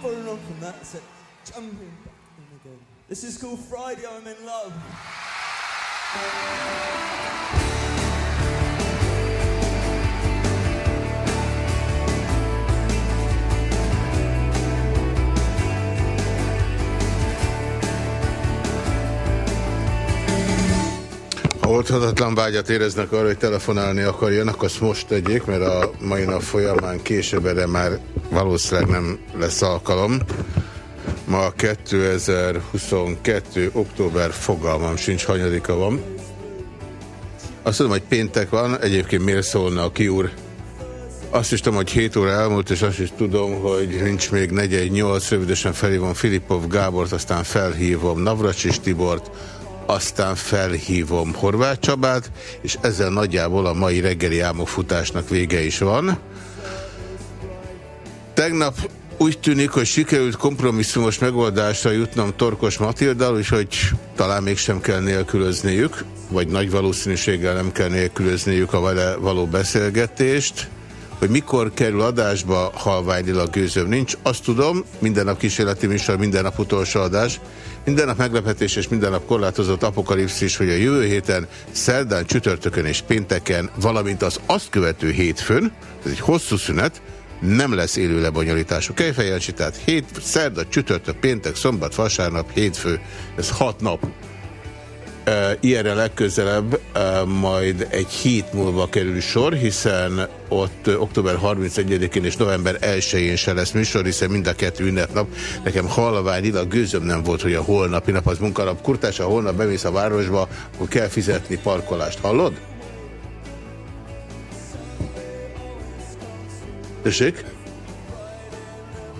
following on from that, so jumping back in again. This is called Friday, I'm in love. Ha oldhatatlan vágyat éreznek arra, hogy telefonálni akarjanak, azt most tegyék, mert a mai nap folyamán később erre már valószínűleg nem lesz alkalom. Ma 2022. október fogalmam sincs, hanyadika van. Azt tudom, hogy péntek van, egyébként miért szólna a kiúr? Azt is tudom, hogy 7 óra elmúlt, és azt is tudom, hogy nincs még 418, rövidesen felhívom Filipov Gábort, aztán felhívom Navracsis Tibort, aztán felhívom Horváth Csabát, és ezzel nagyjából a mai reggeli álmokfutásnak vége is van. Tegnap úgy tűnik, hogy sikerült kompromisszumos megoldásra jutnom Torkos Matildal, úgyhogy talán mégsem kell nélkülözniük, vagy nagy valószínűséggel nem kell nélkülözniük a vele való beszélgetést. Hogy mikor kerül adásba, halványilag gőzöm nincs, azt tudom, minden nap kísérleti műsor, minden nap utolsó adás, minden nap meglepetés és minden nap korlátozott apokalipszis, hogy a jövő héten, szerdán, csütörtökön és pénteken, valamint az azt követő hétfőn, ez egy hosszú szünet, nem lesz élő lebonyolítású kejfejelcsi, tehát hét, szerda, csütörtök, péntek, szombat, vasárnap, hétfő, ez hat nap. Ilyenre legközelebb majd egy hét múlva kerül sor, hiszen ott október 31-én és november 1-én se lesz műsor, hiszen mind a kettő ünnepnap. Nekem halványilag gőzöm nem volt, hogy a holnapi nap az munkanap. Kurtás, ha holnap bemész a városba, akkor kell fizetni parkolást. Hallod? Tessék?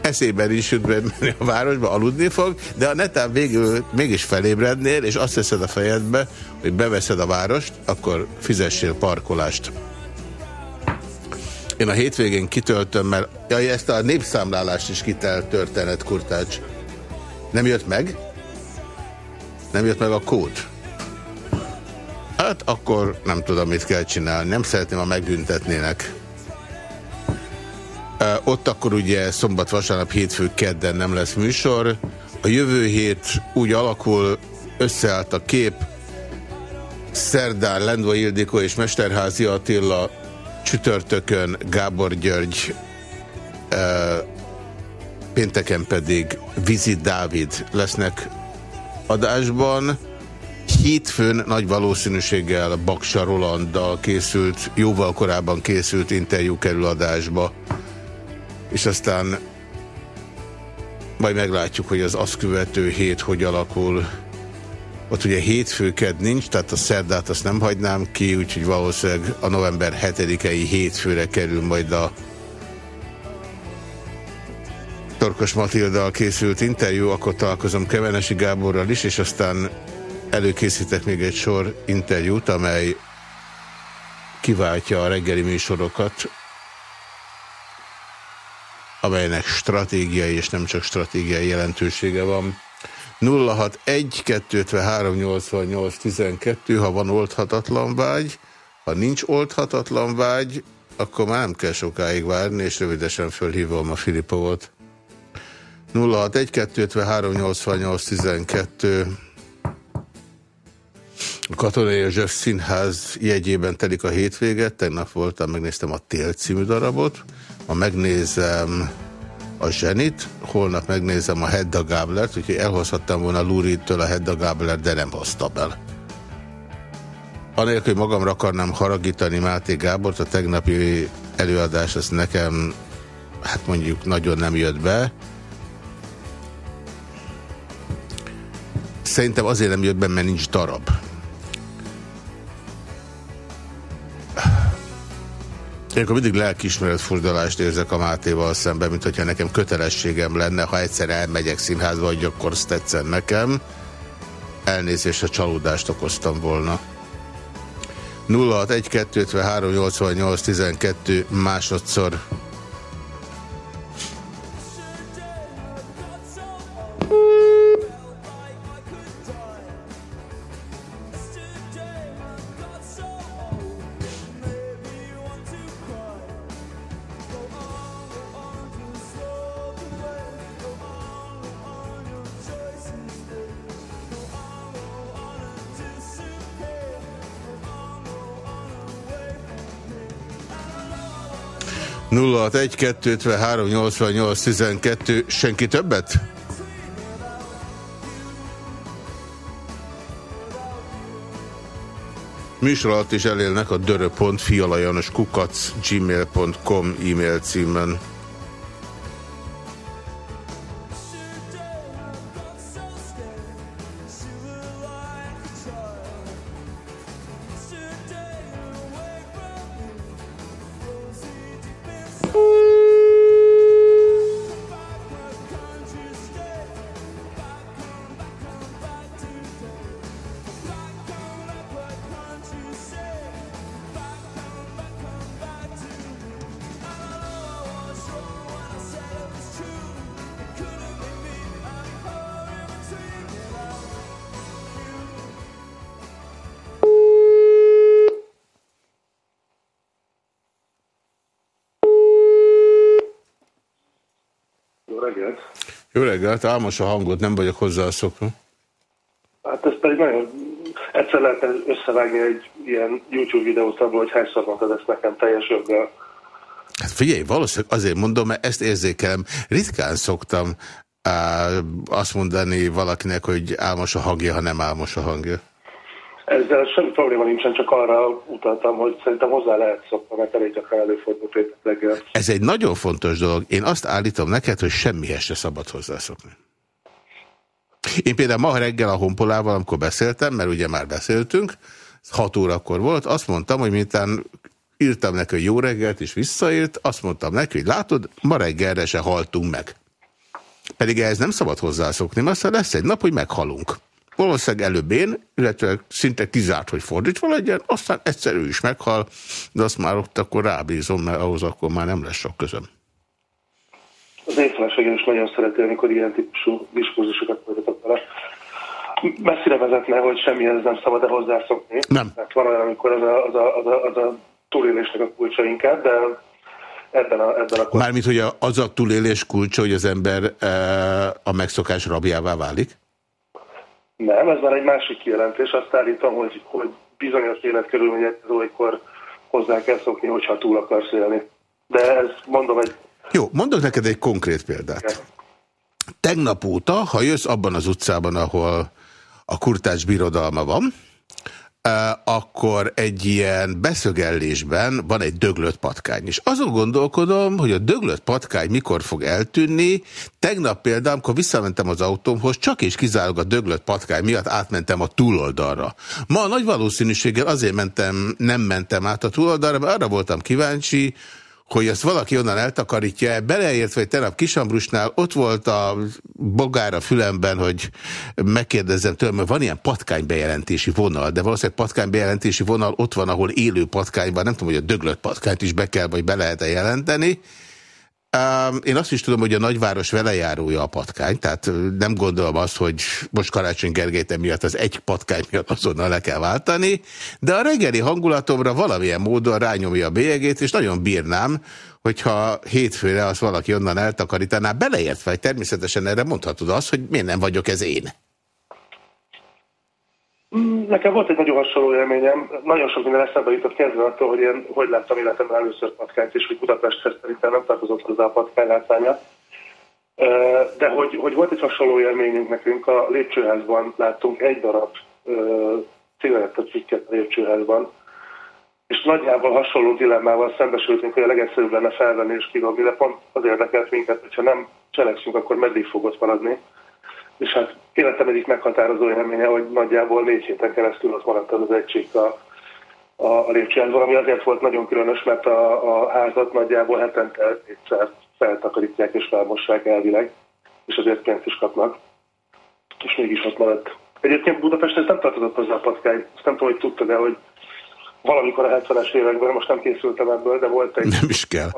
Eszében is jut menni a városba, aludni fog, de a netán végül mégis felébrednél, és azt veszed a fejedbe, hogy beveszed a várost, akkor fizessél parkolást. Én a hétvégén kitöltöm, mert jaj, ezt a népszámlálást is kitelt történet, Kurtács. Nem jött meg? Nem jött meg a kód? Hát akkor nem tudom, mit kell csinálni. Nem szeretném, ha megbüntetnének. Ott akkor ugye szombat, vasárnap, hétfő, kedden nem lesz műsor. A jövő hét úgy alakul, összeállt a kép. Szerdán Lendva Ildikó és Mesterházi Attila, csütörtökön Gábor György, pénteken pedig Vizit Dávid lesznek adásban. Hétfőn nagy valószínűséggel Baksa Rolanddal készült, jóval korábban készült interjú kerül adásba és aztán majd meglátjuk, hogy az azt követő hét hogy alakul. Ott ugye hétfőked nincs, tehát a szerdát azt nem hagynám ki, úgyhogy valószínűleg a november 7-i hétfőre kerül majd a Torkos Matildal készült interjú, akkor találkozom Kevenesi Gáborral is, és aztán előkészítek még egy sor interjút, amely kiváltja a reggeli műsorokat, amelynek stratégiai és nem csak stratégiai jelentősége van. 061 253 88 12, ha van oldhatatlan vágy, ha nincs oldhatatlan vágy, akkor már nem kell sokáig várni, és rövidesen fölhívom a Filipovot. 061 253 88 12 a Katonai József Színház jegyében telik a hétvéget, tegnap voltam, megnéztem a Tél című darabot, ma megnézem a Zsenit, holnap megnézem a Hedda Gáblert, úgyhogy elhozhattam volna Luritől a Hedda Gáblert, de nem hoztam el. Anélkül, hogy magamra akarnám haragítani Máté Gábort, a tegnapi előadás az nekem, hát mondjuk nagyon nem jött be. Szerintem azért nem jött be, mert nincs darab. Ilyenkor mindig lelkismeretfurdalást érzek a Mátéval szemben, mint hogyha nekem kötelességem lenne, ha egyszer elmegyek színházba, hogy akkor azt tetszen nekem. Elnézést, a csalódást okoztam volna. 061 másodszor. 061 253 88 12. Senki többet? Műsor alatt is elélnek a dörö.fialajanoskukac gmail.com e-mail címen. Jó reggelt, álmos a hangot, nem vagyok hozzászokva. Hát ez pedig nagyon... Egyszer lehet összevágni egy ilyen YouTube videót abból, hogy hányszor mondtad ezt nekem teljes joggal. Hát figyelj, valószínűleg azért mondom, mert ezt érzékelem. Ritkán szoktam uh, azt mondani valakinek, hogy álmos a hangja, ha nem álmos a hangja. Ezzel semmi probléma nincsen, csak arra utaltam, hogy szerintem hozzá lehet szokni, mert elég gyakran előfordul reggel. Ez egy nagyon fontos dolog. Én azt állítom neked, hogy semmihez se szabad hozzászokni. Én például ma reggel a honpolával, amikor beszéltem, mert ugye már beszéltünk, 6 órakor volt, azt mondtam, hogy mintán írtam neki, hogy jó reggelt, és visszaírt, azt mondtam neki, hogy látod, ma reggelre se haltunk meg. Pedig ehhez nem szabad hozzászokni, mert aztán lesz egy nap, hogy meghalunk. Valószínűleg előbb én, illetve szinte kizárt, hogy fordítva legyen, aztán egyszer ő is meghal, de azt már ott akkor rábízom, mert ahhoz akkor már nem lesz sok közöm. Az én feleségem is nagyon szereti, amikor ilyen típusú diskurzusokat folytatok vele. Messzire vezetne, hogy semmihez nem szabad-e hozzászokni. Nem. Mert van olyan, amikor az a, az a, az a, az a túlélésnek a kulcsa inkább, de ebben a, ebben a... Mármint, hogy az a túlélés kulcsa, hogy az ember e, a megszokás rabjává válik? Nem, ez már egy másik kijelentés. Azt állítom, hogy, hogy bizonyos életkörülmények olykor hozzá kell szokni, hogyha túl akarsz élni. De ez mondom egy... Jó, mondok neked egy konkrét példát. Tegnap óta, ha jössz abban az utcában, ahol a kurtács birodalma van, akkor egy ilyen beszögellésben van egy döglött patkány. És azon gondolkodom, hogy a döglött patkány mikor fog eltűnni. Tegnap például, amikor visszamentem az autómhoz, csak és kizárólag a döglött patkány miatt átmentem a túloldalra. Ma nagy valószínűséggel azért mentem, nem mentem át a túloldalra, mert arra voltam kíváncsi, hogy ezt valaki onnan eltakarítja, beleértve, hogy tegnap Kisambrusnál ott volt a bogára fülemben, hogy megkérdezzem tőlem, hogy van ilyen patkánybejelentési vonal, de valószínűleg patkánybejelentési vonal ott van, ahol élő patkányban, nem tudom, hogy a döglött patkányt is be kell, vagy be lehet-e jelenteni, én azt is tudom, hogy a nagyváros velejárója a patkány, tehát nem gondolom azt, hogy most Karácsony Gergely miatt az egy patkány miatt azonnal le kell váltani, de a reggeli hangulatomra valamilyen módon rányomja a bélyegét, és nagyon bírnám, hogyha hétfőre azt valaki onnan eltakarítaná, beleértve, hogy természetesen erre mondhatod azt, hogy miért nem vagyok ez én. Nekem volt egy nagyon hasonló élményem. Nagyon sok minden eszembe jutott kezdve attól, hogy én hogy láttam életemben először patkányt, és hogy Budapesthez szerintem nem tartozott hozzá a patkány látványa. De hogy, hogy volt egy hasonló élményünk nekünk, a lépcsőházban láttunk egy darab cigarettacikket a lépcsőházban, és nagyjából hasonló dilemmával szembesültünk, hogy a legegyszerűbb lenne felvenni és kidobni, de pont az érdekelt minket, hogyha nem cselekszünk, akkor meddig fogod maradni és hát életem egyik meghatározó élménye, hogy nagyjából négy héten keresztül ott maradt az egység a, a, a lépcsőházban, ami azért volt nagyon különös, mert a, a házat nagyjából hetente egyszer feltakarítják és felmossák elvileg, és azért pénzt is kapnak, és mégis ott maradt. Egyébként Budapest nem tartozott hozzá a patkány, azt nem tudom, hogy tudta, de hogy valamikor a 70-es években, most nem készültem ebből, de volt egy... Nem is kell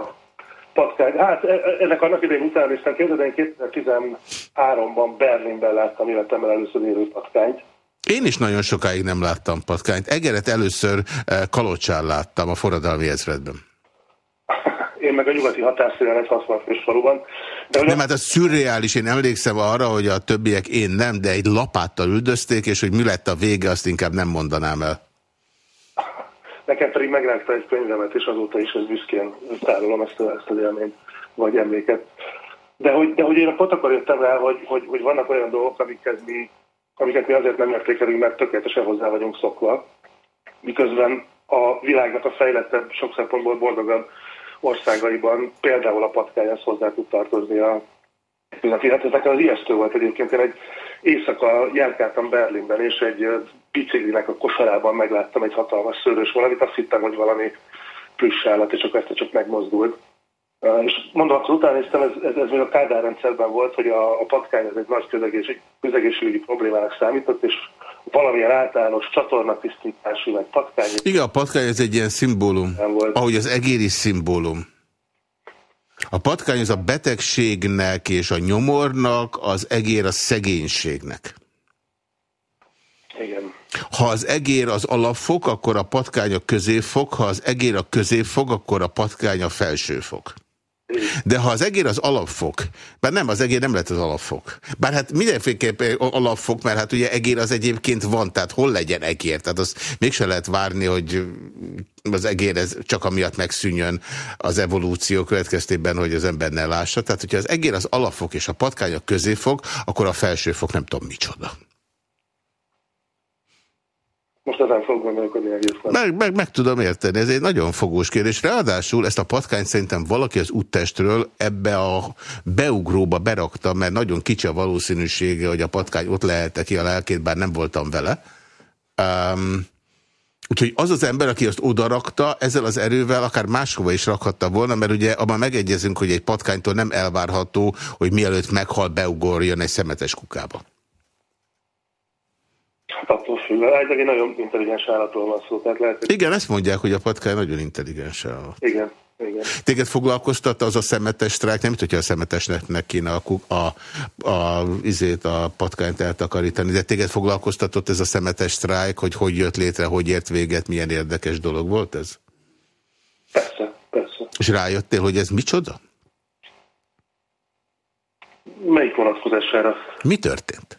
patkány. Hát e, e, ennek annak idején utána ki, de én 2013-ban Berlinben láttam életemben először élő patkányt. Én is nagyon sokáig nem láttam patkányt. Egeret először e, Kalocsán láttam a forradalmi ezredben. Én meg a nyugati határszélen egy 60 fős faluban. De nem, hát ez szürreális. Én emlékszem arra, hogy a többiek én nem, de egy lapáttal üldözték, és hogy mi lett a vége, azt inkább nem mondanám el. Nekem pedig megrágta egy könyvemet, és azóta is ez büszkén tárolom ezt, ezt az élményt, vagy emléket. De hogy, de hogy én pont akkor jöttem rá, hogy, hogy, hogy vannak olyan dolgok, amiket mi, amiket mi azért nem értékelünk, mert tökéletesen hozzá vagyunk szokva, miközben a világnak a fejlettebb, sok szempontból boldogabb országaiban például a patkányhoz hozzá tud tartozni a pillanat. Hát ez nekem az ijesztő volt egyébként. Én egy éjszaka járkáltam Berlinben, és egy biciklinek a kosarában megláttam egy hatalmas szőrös valamit, azt hittem, hogy valami plusz állat, és akkor ezt csak megmozdult. És mondom, akkor utána néztem, ez, ez, ez még a Kádár rendszerben volt, hogy a, a patkány ez egy nagy közegészségügyi problémának számított, és valamilyen általános csatornatisztítású, vagy patkány. Igen, a patkány ez egy ilyen szimbólum, volt. ahogy az egéri szimbólum. A patkány az a betegségnek és a nyomornak, az egér a szegénységnek. Igen. Ha az egér az alapfok, akkor a patkány a középfok, ha az egér a középfok, akkor a patkány a felsőfok. De ha az egér az alapfok, bár nem, az egér nem lett az alapfok. Bár hát mindenféleképp alapfok, mert hát ugye egér az egyébként van, tehát hol legyen egér? Tehát az mégsem lehet várni, hogy az egér ez csak amiatt megszűnjön az evolúció következtében, hogy az ember ne lássa. Tehát, hogyha az egér az alapfok és a patkány a középfok, akkor a felsőfok nem tudom micsoda. Most ezen fog gondolkodni egészen. Meg, meg, meg tudom érteni, ez egy nagyon fogós kérdés. Ráadásul ezt a patkányt szerintem valaki az úttestről ebbe a beugróba berakta, mert nagyon kicsi a valószínűsége, hogy a patkány ott lehelte ki a lelkét, bár nem voltam vele. Um, Úgyhogy az az ember, aki azt odarakta, ezzel az erővel akár máshova is rakhatta volna, mert ugye abban megegyezünk, hogy egy patkánytól nem elvárható, hogy mielőtt meghal, beugorjon egy szemetes kukába. Attól függ. egy nagyon intelligens állatról van szó. Tehát lehet, hogy... Igen, ezt mondják, hogy a patkány nagyon intelligens állat. Igen. Igen. Téged foglalkoztatta az a szemetes sztrájk, nem tudja a szemetesnek kéne a, a, a, izét, a patkányt eltakarítani, de téged foglalkoztatott ez a szemetes sztrájk, hogy hogy jött létre, hogy ért véget, milyen érdekes dolog volt ez? Persze, persze. És rájöttél, hogy ez micsoda? Melyik vonatkozására? Mi történt?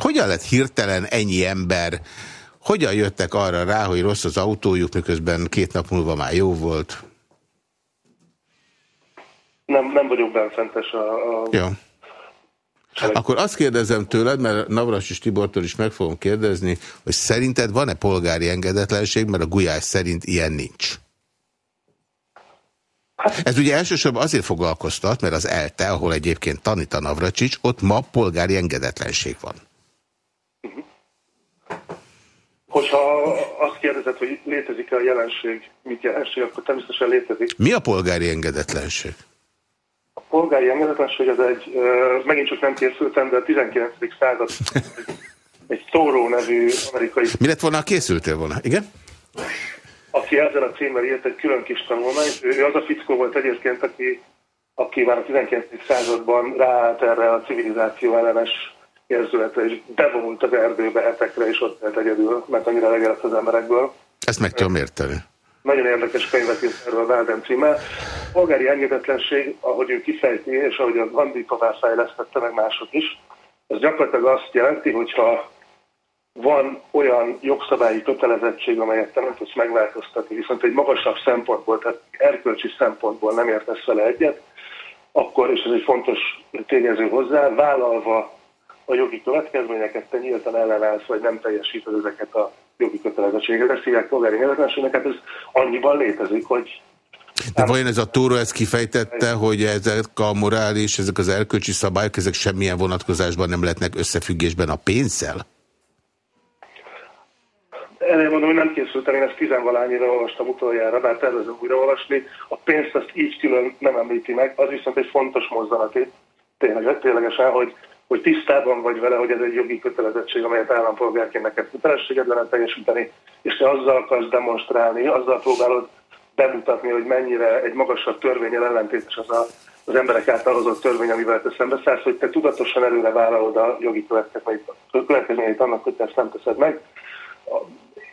Hogyan lett hirtelen ennyi ember? Hogyan jöttek arra rá, hogy rossz az autójuk, miközben két nap múlva már jó volt? Nem, nem vagyok benfentes a... a... Jó. Akkor azt kérdezem tőled, mert Navras és Tibortól is meg fogom kérdezni, hogy szerinted van-e polgári engedetlenség, mert a Gulyás szerint ilyen nincs. Ez ugye elsősorban azért foglalkoztat, mert az ELTE, ahol egyébként tanít a Navracsics, ott ma polgári engedetlenség van. Hogyha azt kérdezed, hogy létezik-e a jelenség, mit jelenség, akkor természetesen létezik. Mi a polgári engedetlenség? A polgári engedetlenség az egy, megint csak nem készültem, de a 19. század egy Tóró nevű amerikai... Mi lett volna, készültél volna? Igen? Aki ezzel a címmel írt egy külön kis tanulmányt. Ő az a fickó volt egyébként, aki, aki már a 19. században ráállt erre a civilizáció ellenes érzülete, és bevonult az erdőbe hetekre, és ott lehet egyedül, mert annyira legelett az emberekből. Ezt meg tudom érteni. Nagyon érdekes könyvet írt erről a Válden címe. Polgári engedetlenség, ahogy ő kifejti, és ahogy a Gandhi tovább fejlesztette, meg mások is, ez gyakorlatilag azt jelenti, hogyha van olyan jogszabályi kötelezettség, amelyet te nem tudsz megváltoztatni, viszont egy magasabb szempontból, tehát erkölcsi szempontból nem értesz vele egyet, akkor, és ez egy fontos tényező hozzá, vállalva a jogi következményeket, te nyíltan ellenállsz, vagy nem teljesíted ezeket a jogi kötelezettségeket. Ezt hívják polgári nyilvánosságnak, hát ez annyiban létezik, hogy de vajon ez a túró ezt kifejtette, hogy ezek a morális, ezek az erkölcsi szabályok, ezek semmilyen vonatkozásban nem lehetnek összefüggésben a pénzzel? Erre mondom, hogy nem készültem, én ezt tizenvalányira olvastam utoljára, bár tervezem újra olvasni. A pénzt azt így külön nem említi meg, az viszont egy fontos mozzanat itt, tényleg, ténylegesen, hogy hogy tisztában vagy vele, hogy ez egy jogi kötelezettség, amelyet állampolgárként neked kötelességed lenne teljesíteni, és te azzal akarsz demonstrálni, azzal próbálod bemutatni, hogy mennyire egy magasabb törvényel ellentétes az a, az emberek által hozott törvény, amivel te szembeszállsz, hogy te tudatosan előre vállalod a jogi következményeit annak, hogy te ezt nem teszed meg.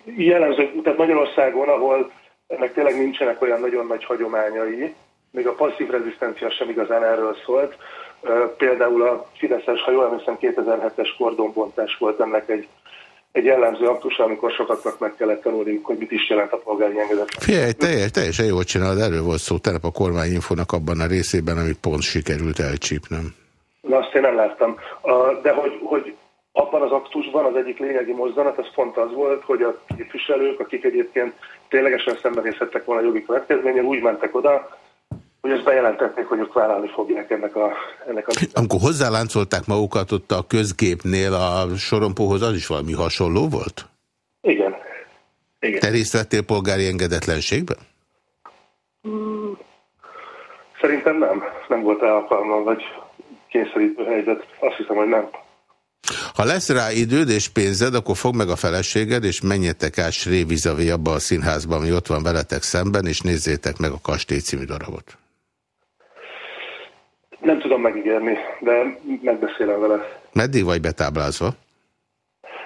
Jellemző, tehát Magyarországon, ahol ennek tényleg nincsenek olyan nagyon nagy hagyományai, még a passzív rezisztencia sem igazán erről szólt, Például a Fideszes, ha jól emlékszem, 2007-es kordonbontás volt ennek egy, egy jellemző aktus, amikor sokaknak meg kellett tanulni, hogy mit is jelent a polgári engedetlen. Figyelj, teljes, teljesen jól csinálod, erről volt szó tegnap a kormányinfonak abban a részében, amit pont sikerült elcsípnem. Na, azt én nem láttam. De hogy, hogy abban az aktusban az egyik lényegi mozzanat, az pont az volt, hogy a képviselők, akik egyébként ténylegesen szembenézhettek volna a jogi következménye, úgy mentek oda, hogy ezt bejelentették, hogy ők vállalni fogják ennek a... Ennek a... Amikor hozzáláncolták magukat ott a közgépnél a sorompóhoz, az is valami hasonló volt? Igen. Igen. Te részt vettél polgári engedetlenségben? Hmm. Szerintem nem. Nem volt alkalmam, vagy kényszerítő helyzet. Azt hiszem, hogy nem. Ha lesz rá időd és pénzed, akkor fog meg a feleséged, és menjetek át Srévizavi abba a színházba, ami ott van veletek szemben, és nézzétek meg a Kastély című darabot. Nem tudom megígérni, de megbeszélem vele. Meddig vagy betáblázva?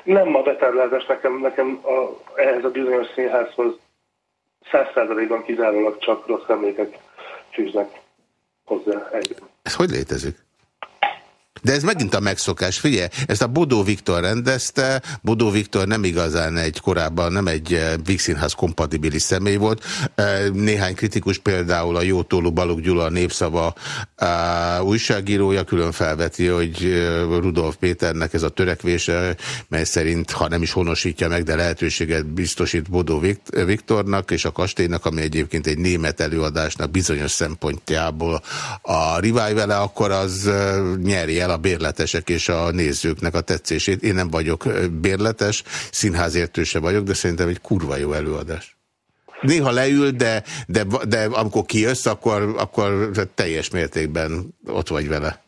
Nem a betáblázás, nekem, nekem a, ehhez a bizonyos színházhoz száz százalékban kizárólag csak rossz emlékek fűznek hozzá. Ez hogy létezik? De ez megint a megszokás. Figyelj, ezt a Bodó Viktor rendezte. Bodó Viktor nem igazán egy korábban, nem egy eh, Vígszínház kompatibilis személy volt. Eh, néhány kritikus például a Jótólú Balog Gyula népszava uh, újságírója külön felveti, hogy Rudolf Péternek ez a törekvése, mely szerint, ha nem is honosítja meg, de lehetőséget biztosít Bodó Viktornak és a kastélynak, ami egyébként egy német előadásnak bizonyos szempontjából a rivály vele, akkor az nyeri el a bérletesek és a nézőknek a tetszését. Én nem vagyok bérletes, színházértőse vagyok, de szerintem egy kurva jó előadás. Néha leül, de, de, de amikor kijössz, akkor, akkor teljes mértékben ott vagy vele.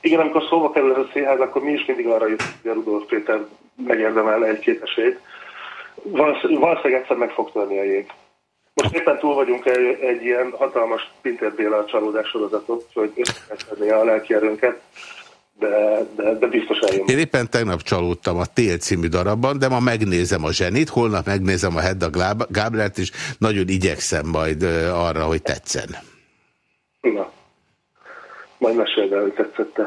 Igen, amikor szóba kerül ez a színház, akkor mi is mindig arra jött, hogy a Rudolf Péter megérdemel egy-két esélyt. Valószínűleg egyszer meg fog törni a jég. Most éppen túl vagyunk egy, egy ilyen hatalmas Pinter Béla csalódás sorozatot, hogy összekezdeni a lelki erőnket de, de, de biztos eljön. Én éppen tegnap csalódtam a Tél című darabban, de ma megnézem a Zsenit, holnap megnézem a Hedda Gábrát, és nagyon igyekszem majd arra, hogy tetszen. Na, majd meséld el, hogy tetszette.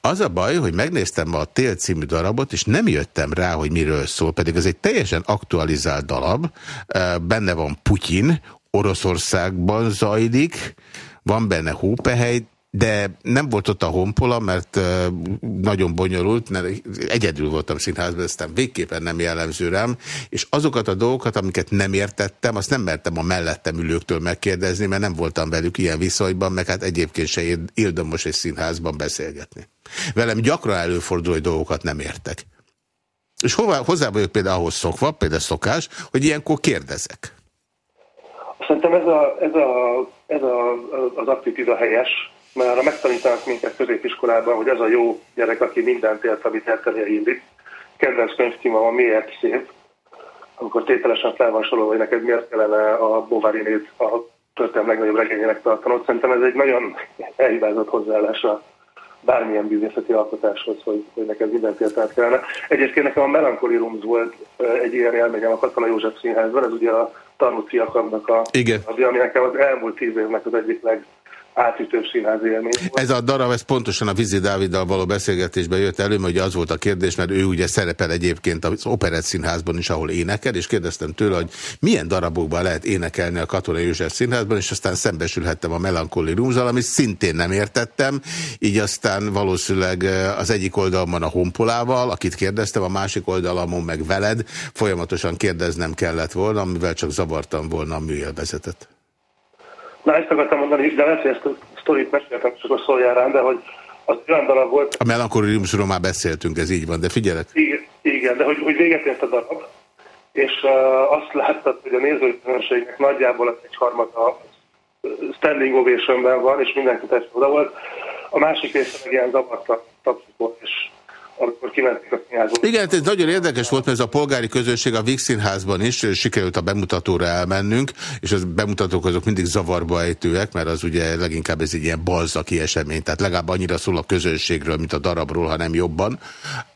Az a baj, hogy megnéztem a Tél című darabot, és nem jöttem rá, hogy miről szól, pedig ez egy teljesen aktualizált darab, benne van Putyin, Oroszországban zajlik, van benne hópehely, de nem volt ott a honpola, mert nagyon bonyolult, mert egyedül voltam színházban, aztán végképpen nem jellemző rám, és azokat a dolgokat, amiket nem értettem, azt nem mertem a mellettem ülőktől megkérdezni, mert nem voltam velük ilyen viszonyban, meg hát egyébként se érdemos egy színházban beszélgetni. Velem gyakran előfordul, hogy dolgokat nem értek. És hová, hozzá vagyok például ahhoz szokva, például szokás, hogy ilyenkor kérdezek. Szerintem ez, a, ez, a, ez a, az attitűd a helyes, mert arra megtanítanak minket középiskolában, hogy ez a jó gyerek, aki mindent ért, amit értenie illik. Kedvenc könyvcímem a Miért szép, amikor tételesen fel van sorolva, hogy neked miért kellene a Bovarinét a történelem legnagyobb regényének tartanod. Szerintem ez egy nagyon elhibázott hozzáállás a bármilyen művészeti alkotáshoz, hogy, hogy neked mindent értelmet kellene. Egyébként nekem a Melancholy Rooms volt egy ilyen élményem a Katona József Színházban, ez ugye a Fiakamnak a, Igen. ami nekem az elmúlt tíz évnek az egyik leg átütőbb színházi élmény volt. Ez a darab, ez pontosan a Vizi Dáviddal való beszélgetésben jött elő, hogy az volt a kérdés, mert ő ugye szerepel egyébként az Operett Színházban is, ahol énekel, és kérdeztem tőle, hogy milyen darabokban lehet énekelni a Katonai József Színházban, és aztán szembesülhettem a Melancholy Roomsal, amit szintén nem értettem, így aztán valószínűleg eh, az egyik oldalon a Honpolával, akit kérdeztem, a másik oldalon meg veled, folyamatosan kérdeznem kellett volna, amivel csak zavartam volna a műélvezetet. Na, ezt akartam mondani, de lehet, hogy ezt a sztorit meséltem, csak a szóljál rám, de hogy az olyan darab volt... A melankoliumsról már beszéltünk, ez így van, de figyelek. Igen, igen de hogy, hogy véget ért a darab, és uh, azt láttad, hogy a nézőközönségnek nagyjából az egy harmada standing ovation van, és mindenki test oda volt. A másik része meg ilyen zavarta tapszik és amikor kimentek a színházba. Igen, ez nagyon érdekes volt, mert ez a polgári közösség a Vix színházban is sikerült a bemutatóra elmennünk, és az bemutatók azok mindig zavarba ejtőek, mert az ugye leginkább ez egy ilyen balzaki esemény, tehát legalább annyira szól a közönségről, mint a darabról, ha nem jobban.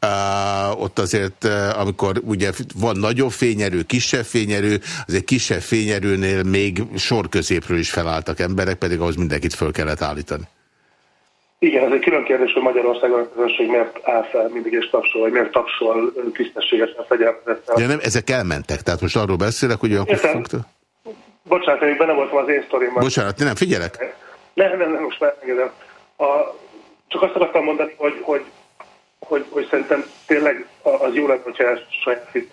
Uh, ott azért, amikor ugye van nagyobb fényerő, kisebb fényerő, az egy kisebb fényerőnél még sor középről is felálltak emberek, pedig ahhoz mindenkit föl kellett állítani. Igen, ez egy külön kérdés, hogy Magyarországon a közönség miért áll fel mindig és tapsol, vagy miért tapsol tisztességesen fegyelmezettel. Ja nem, ezek elmentek, tehát most arról beszélek, hogy olyankor fogta? Bocsánat, én benne voltam az én sztorimban. Bocsánat, nem, figyelek. Nem, nem, nem, most megengedem. A, csak azt akartam mondani, hogy, hogy, hogy, hogy szerintem tényleg az jó lenne, hogyha el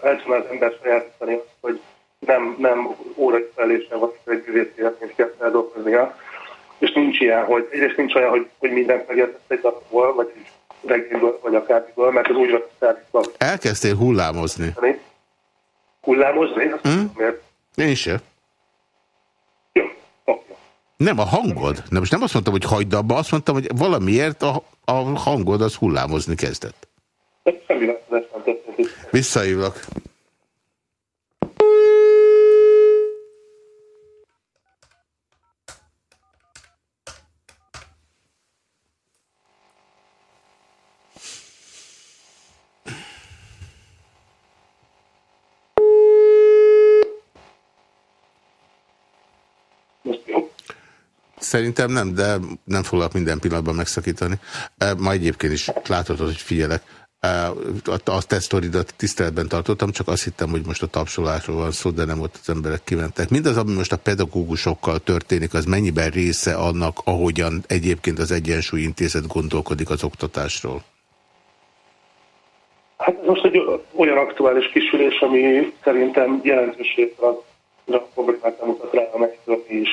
az ember sajátítani azt, hogy nem, nem órai felésre van egy művészi mint kell feldolgoznia és nincs ilyen, hogy egyrészt nincs olyan, hogy, hogy mindent megértett egy darabból, vagy egy regényből, vagy akármiből, mert az úgy van szállítva. Elkezdtél hullámozni. Hullámozni? Hmm? Miért? Én sem. Jó, oké. Nem, a hangod. Nem, most nem azt mondtam, hogy hagyd abba, azt mondtam, hogy valamiért a, a hangod az hullámozni kezdett. Visszaívlak. Szerintem nem, de nem foglak minden pillanatban megszakítani. Ma egyébként is láthatod, hogy figyelek. E, a tesztoridat tiszteletben tartottam, csak azt hittem, hogy most a tapsolásról van szó, de nem ott az emberek kimentek. Mindaz, ami most a pedagógusokkal történik, az mennyiben része annak, ahogyan egyébként az Egyensúly Intézet gondolkodik az oktatásról? Hát most egy olyan aktuális kisülés, ami szerintem jelentőségre a problémát mutat rá, amelyekről mi is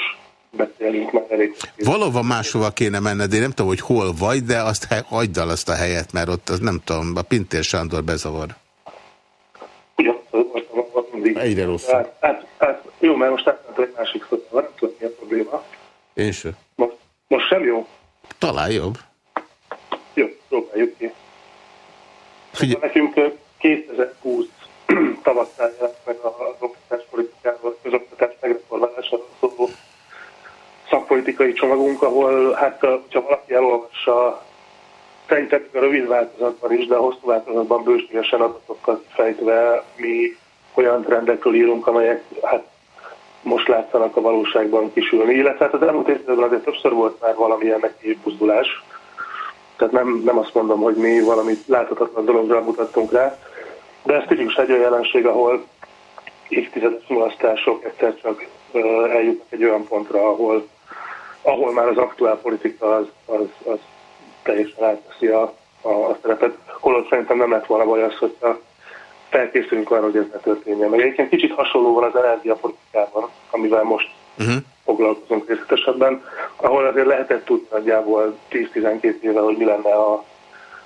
beszélünk már elég. Valóban máshova kéne menned, én nem tudom, hogy hol vagy, de azt hagyd el azt a helyet, mert ott az nem tudom, a Pintér Sándor bezavar. Egyre rosszabb. Hát, hát, hát, jó, mert most átmentem egy másik szóval, nem tudom, mi a probléma. Én sem. Most, most sem jó? Talán jobb. Jó, próbáljuk ki. Figyelj. Nekünk 2020 tavasszal jelent meg az oktatáspolitikáról, közoktatás megreformálásáról szóló szakpolitikai csomagunk, ahol hát, ha valaki elolvassa, szerintem a rövid változatban is, de a hosszú változatban bőségesen adatokat fejtve mi olyan trendekről írunk, amelyek hát most látszanak a valóságban kisülni. Illetve hát az elmúlt évtizedben azért többször volt már valamilyen neki buzdulás. Tehát nem, nem azt mondom, hogy mi valami láthatatlan dologra mutattunk rá, de ez tipikus egy olyan jelenség, ahol évtizedes mulasztások egyszer csak eljutnak egy olyan pontra, ahol ahol már az aktuál politika az, az, az teljesen átveszi a, a, a szerepet. Holott szerintem nem lett volna baj az, hogyha felkészülünk arra, hogy ez ne történjen. Meg egyébként kicsit hasonló van az energiapolitikában, amivel most uh-huh. foglalkozunk részletesebben, ahol azért lehetett tudni nagyjából 10-12 éve, hogy mi lenne a,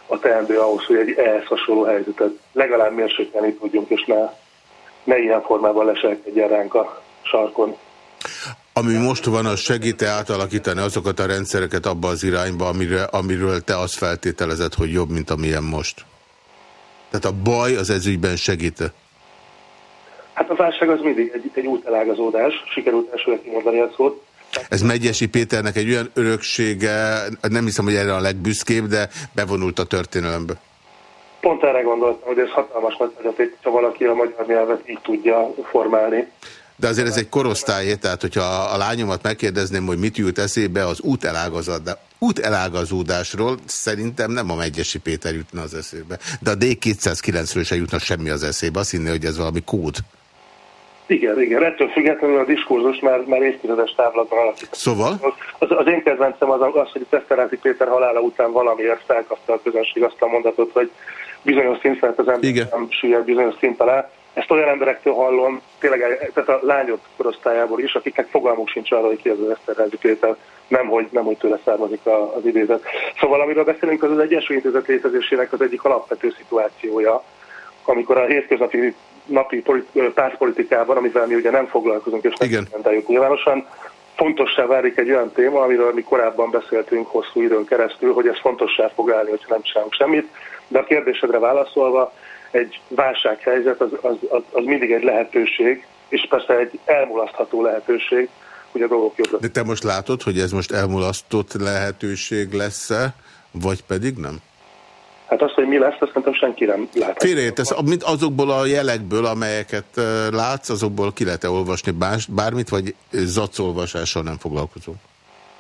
a teendő ahhoz, hogy egy ehhez hasonló helyzetet legalább mérsékelni tudjunk, és ne, ne ilyen formában leselkedjen ránk a sarkon. Ami most van, az segít-e átalakítani azokat a rendszereket abba az irányba, amire, amiről te azt feltételezed, hogy jobb, mint amilyen most? Tehát a baj az ezügyben segít -e? Hát a válság az mindig egy, egy útelágazódás, sikerült elsőre kimondani a szót. Ez Megyesi Péternek egy olyan öröksége, nem hiszem, hogy erre a legbüszkébb, de bevonult a történelembe. Pont erre gondoltam, hogy ez hatalmas nagy ha valaki a magyar nyelvet így tudja formálni. De azért ez egy korosztály, tehát hogyha a lányomat megkérdezném, hogy mit jut eszébe az útelágazódásról, szerintem nem a Megyesi Péter jutna az eszébe. De a D209-ről se jutna semmi az eszébe, azt hinné, hogy ez valami kód. Igen, igen. Ettől függetlenül a diskurzus már, már évtizedes távlatban alakít. Szóval? Az, az én kedvencem az, az hogy Teszteráti Péter halála után valamiért felkapta a közönség azt a mondatot, hogy bizonyos szint az ember nem süllyed bizonyos szint alá ezt olyan emberektől hallom, tényleg tehát a lányok korosztályából is, akiknek fogalmuk sincs arra, hogy ki az Eszterházi Péter, nem hogy, nem hogy tőle származik az idézet. Szóval amiről beszélünk, az az Egyesült Intézet létezésének az egyik alapvető szituációja, amikor a hétköznapi napi pártpolitikában, amivel mi ugye nem foglalkozunk és nem kommentáljuk nyilvánosan, fontossá válik egy olyan téma, amiről mi korábban beszéltünk hosszú időn keresztül, hogy ez fontossá fog állni, hogyha nem csinálunk semmit. De a kérdésedre válaszolva, egy válsághelyzet az, az, az, az mindig egy lehetőség, és persze egy elmulasztható lehetőség, hogy a dolgok jobbra. De te most látod, hogy ez most elmulasztott lehetőség lesz-e, vagy pedig nem? Hát azt, hogy mi lesz, azt szerintem senki nem lát. Félreértesz, mint azokból a jelekből, amelyeket látsz, azokból ki lehet -e olvasni bármit, vagy zacolvasással nem foglalkozunk?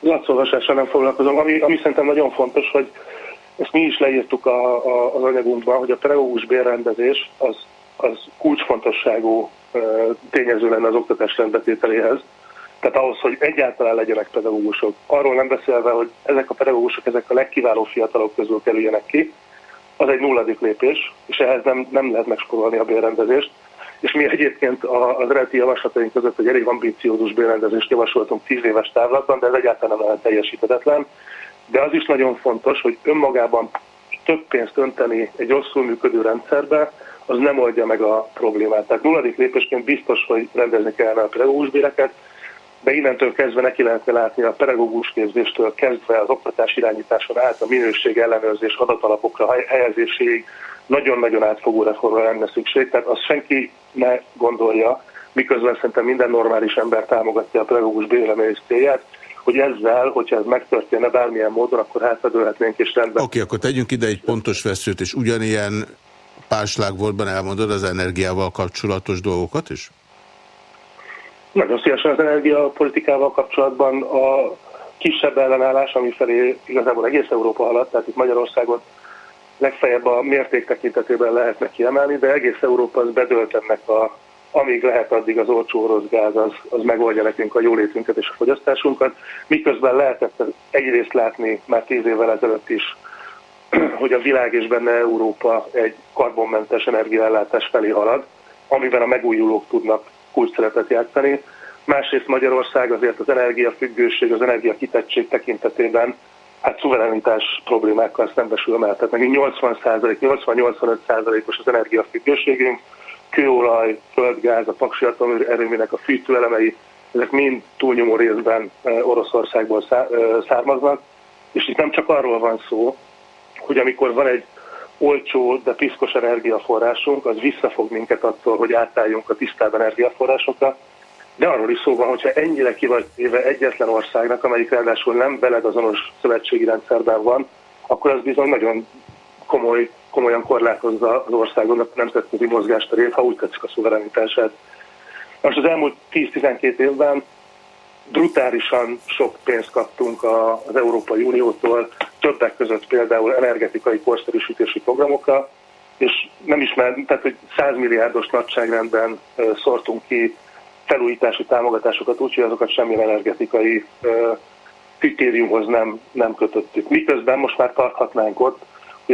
Latszolvasással nem foglalkozom. Ami, ami szerintem nagyon fontos, hogy ezt mi is leírtuk a, a, az anyagunkban, hogy a pedagógus bérrendezés az, az kulcsfontosságú tényező lenne az oktatás rendbetételéhez. Tehát ahhoz, hogy egyáltalán legyenek pedagógusok. Arról nem beszélve, hogy ezek a pedagógusok, ezek a legkiváló fiatalok közül kerüljenek ki, az egy nulladik lépés, és ehhez nem, nem lehet megsporolni a bérrendezést. És mi egyébként az eredeti javaslataink között egy elég ambiciózus bérrendezést javasoltunk 10 éves távlatban, de ez egyáltalán nem lehet teljesíthetetlen. De az is nagyon fontos, hogy önmagában több pénzt önteni egy rosszul működő rendszerbe, az nem oldja meg a problémát. Tehát nulladik lépésként biztos, hogy rendezni kellene a pedagógusbéreket, de innentől kezdve neki lehetne látni a pedagógus képzéstől kezdve az oktatás irányításon át a minőség ellenőrzés adatalapokra helyezéséig nagyon-nagyon átfogó reformra lenne szükség. Tehát azt senki ne gondolja, miközben szerintem minden normális ember támogatja a pedagógus béremelés célját, hogy ezzel, hogyha ez megtörténne bármilyen módon, akkor hátradőlhetnénk és rendben. Oké, okay, akkor tegyünk ide egy pontos veszőt, és ugyanilyen páslág voltban elmondod az energiával kapcsolatos dolgokat is? Nagyon szívesen az energiapolitikával kapcsolatban a kisebb ellenállás, ami felé igazából egész Európa haladt, tehát itt Magyarországot legfeljebb a mérték tekintetében lehetne kiemelni, de egész Európa az bedölt ennek a, amíg lehet, addig az olcsó orosz gáz az, az megoldja nekünk a jólétünket és a fogyasztásunkat. Miközben lehetett egyrészt látni már tíz évvel ezelőtt is, hogy a világ és benne Európa egy karbonmentes energiaellátás felé halad, amiben a megújulók tudnak kulcs szerepet játszani. Másrészt Magyarország azért az energiafüggőség, az energiakitettség tekintetében hát szuverenitás problémákkal szembesül, mert tehát nekünk 80 80-85 os az energiafüggőségünk, kőolaj, földgáz, a paksi atomerőműnek a fűtőelemei, ezek mind túlnyomó részben Oroszországból származnak, és itt nem csak arról van szó, hogy amikor van egy olcsó, de piszkos energiaforrásunk, az visszafog minket attól, hogy átálljunk a tisztább energiaforrásokra, de arról is szó van, hogyha ennyire ki vagy téve egyetlen országnak, amelyik ráadásul nem veled azonos szövetségi rendszerben van, akkor az bizony nagyon komoly, komolyan korlátozza az országonak nemzetközi mozgásterét, ha úgy tetszik a szuverenitását. Most az elmúlt 10-12 évben brutálisan sok pénzt kaptunk az Európai Uniótól, többek között például energetikai korszerűsítési programokra, és nem ismer, tehát hogy 100 milliárdos nagyságrendben szortunk ki felújítási támogatásokat, úgyhogy azokat semmilyen energetikai kritériumhoz nem, nem kötöttük. Miközben most már tarthatnánk ott,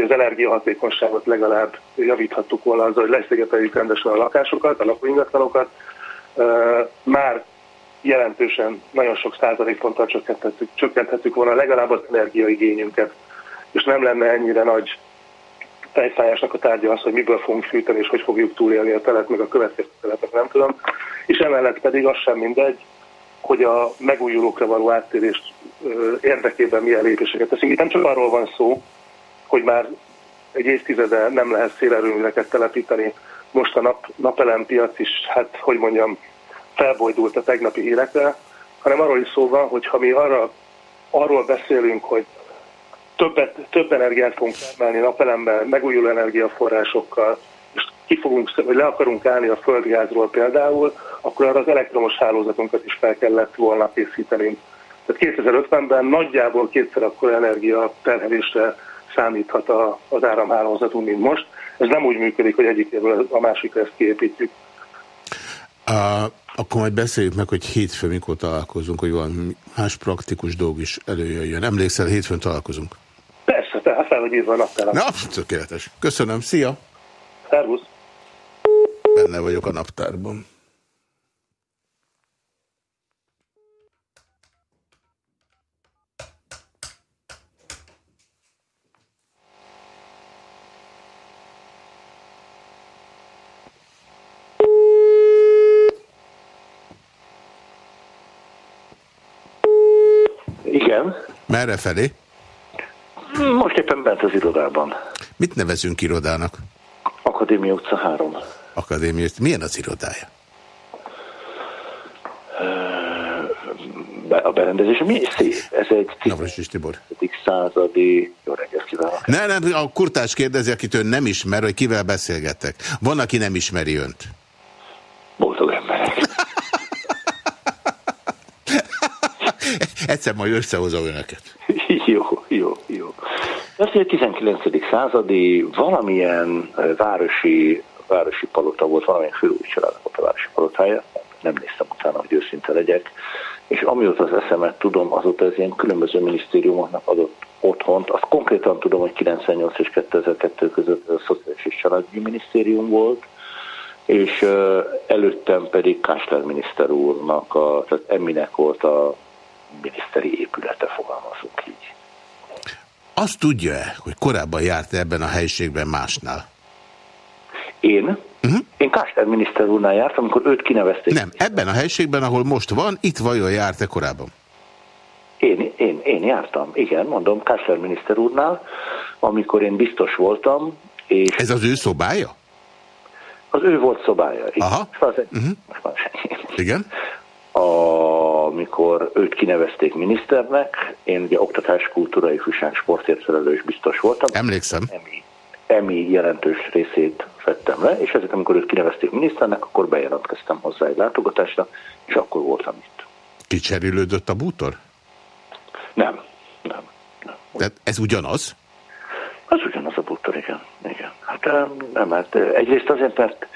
hogy az energiahatékonyságot legalább javíthattuk volna azzal, hogy leszigeteljük rendesen a lakásokat, a lakóingatlanokat. Már jelentősen, nagyon sok százalékponttal csökkenthetük, csökkenthetük volna legalább az energiaigényünket, és nem lenne ennyire nagy fejfájásnak a tárgya az, hogy miből fogunk fűteni, és hogy fogjuk túlélni a telet, meg a következő telepet, nem tudom. És emellett pedig az sem mindegy, hogy a megújulókra való áttérést érdekében milyen lépéseket teszünk. Itt nem csak arról van szó, hogy már egy évtizede nem lehet szélerőműveket telepíteni, most a nap, napelempiac is, hát hogy mondjam, felbojdult a tegnapi hírekre, hanem arról is szó van, hogy ha mi arra, arról beszélünk, hogy többet, több energiát fogunk termelni napelemben, megújuló energiaforrásokkal, és ki fogunk, vagy le akarunk állni a földgázról például, akkor arra az elektromos hálózatunkat is fel kellett volna készíteni. Tehát 2050-ben nagyjából kétszer akkor energia terhelésre számíthat az áramhálózatunk, mint most. Ez nem úgy működik, hogy egyik évvel a másikra ezt kiépítjük. Uh, akkor majd beszéljük meg, hogy hétfőn mikor találkozunk, hogy van más praktikus dolg is előjöjjön. Emlékszel, hétfőn találkozunk? Persze, tehát fel vagy írva a naptárat. Na, tökéletes. Köszönöm, szia! Szervusz! Benne vagyok a naptárban. Igen. Merre felé? Most éppen bent az irodában. Mit nevezünk irodának? Akadémia utca 3. Akadémia utca. Milyen az irodája? A berendezés mi szép. Ez egy Navras Tibor. századi... Jó reggelt kívánok. Ne, nem, a kurtás kérdezi, akit ön nem ismer, hogy kivel beszélgetek. Van, aki nem ismeri önt. Boldog emberek. Egyszer majd összehozom önöket. Jó, jó, jó. Ez egy 19. századi valamilyen városi, városi palota volt, valamilyen főúj családnak a városi palotája, nem néztem utána, hogy őszinte legyek, és amióta az eszemet tudom, azóta ez ilyen különböző minisztériumoknak adott otthont. Azt konkrétan tudom, hogy 98 és 2002 között a Szociális és Családügyi Minisztérium volt, és előttem pedig Kásler miniszter úrnak, a, tehát Eminek volt a miniszteri épülete, fogalmazunk így. Azt tudja -e, hogy korábban járt -e ebben a helyiségben másnál? Én? Uh-huh. Én Kásler miniszter úrnál jártam, amikor őt kinevezték. Nem, ebben a helyiségben, ahol most van, itt vajon járt-e korábban? Én, én, én jártam, igen, mondom, Kásler miniszter úrnál, amikor én biztos voltam. És Ez az ő szobája? Az ő volt szobája. Aha. Az egy, uh-huh. Igen. Amikor őt kinevezték miniszternek, én ugye oktatás, kultúra, ifjúság, sportért felelős biztos voltam. Emlékszem. Emi, emi jelentős részét vettem le, és ezek, amikor őt kinevezték miniszternek, akkor bejelentkeztem hozzá egy látogatásra, és akkor voltam itt. Kicserélődött a bútor? Nem, nem. nem. Tehát ez ugyanaz? Az ugyanaz a bútor, igen. igen. Hát nem, hát egyrészt azért, mert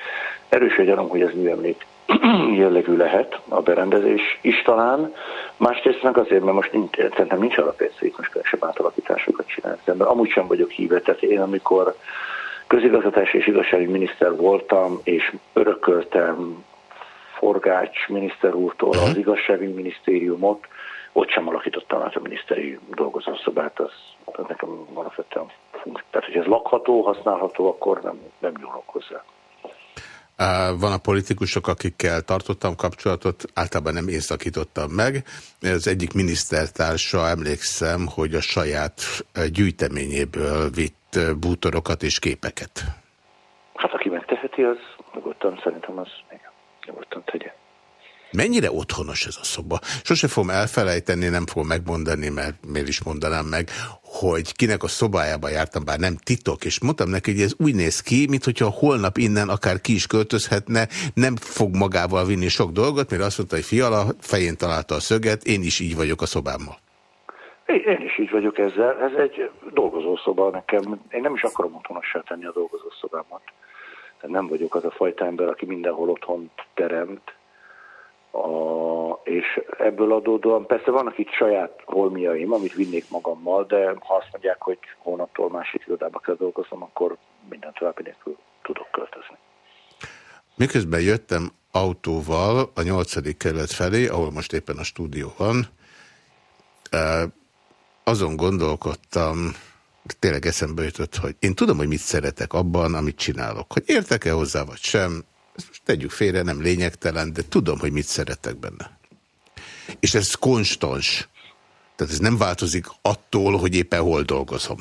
erős a gyanom, hogy ez műemlék jellegű lehet a berendezés is talán, másrészt meg azért, mert most nincs, szerintem nincs alapérsző, itt most különösebb átalakításokat csinálni, mert amúgy sem vagyok híve, tehát én amikor közigazgatási és igazsági miniszter voltam, és örököltem Forgács miniszter úrtól az igazsági minisztériumot, ott sem alakítottam át a miniszteri dolgozószobát, az, az nekem alapvetően funkció. Tehát, hogy ez lakható, használható, akkor nem, nem nyúlok hozzá. Van a politikusok, akikkel tartottam kapcsolatot, általában nem én szakítottam meg. Az egyik minisztertársa, emlékszem, hogy a saját gyűjteményéből vitt bútorokat és képeket. Hát aki megteheti, az nyugodtan szerintem az nyugodtan tegye. Mennyire otthonos ez a szoba? Sose fogom elfelejteni, nem fogom megmondani, mert miért is mondanám meg, hogy kinek a szobájába jártam, bár nem titok, és mondtam neki, hogy ez úgy néz ki, mintha holnap innen akár ki is költözhetne, nem fog magával vinni sok dolgot, mert azt mondta, hogy fiala fején találta a szöget, én is így vagyok a szobámmal. Én is így vagyok ezzel. Ez egy dolgozószoba nekem. Én nem is akarom otthonossá tenni a dolgozószobámat. Nem vagyok az a fajta ember, aki mindenhol otthon teremt a, és ebből adódóan persze vannak itt saját holmiaim, amit vinnék magammal, de ha azt mondják, hogy hónaptól másik irodába kell dolgoznom, akkor minden további nélkül tudok költözni. Miközben jöttem autóval a nyolcadik kerület felé, ahol most éppen a stúdió van, azon gondolkodtam, tényleg eszembe jutott, hogy én tudom, hogy mit szeretek abban, amit csinálok. Hogy értek-e hozzá, vagy sem, ezt most tegyük félre, nem lényegtelen, de tudom, hogy mit szeretek benne. És ez konstans. Tehát ez nem változik attól, hogy éppen hol dolgozom.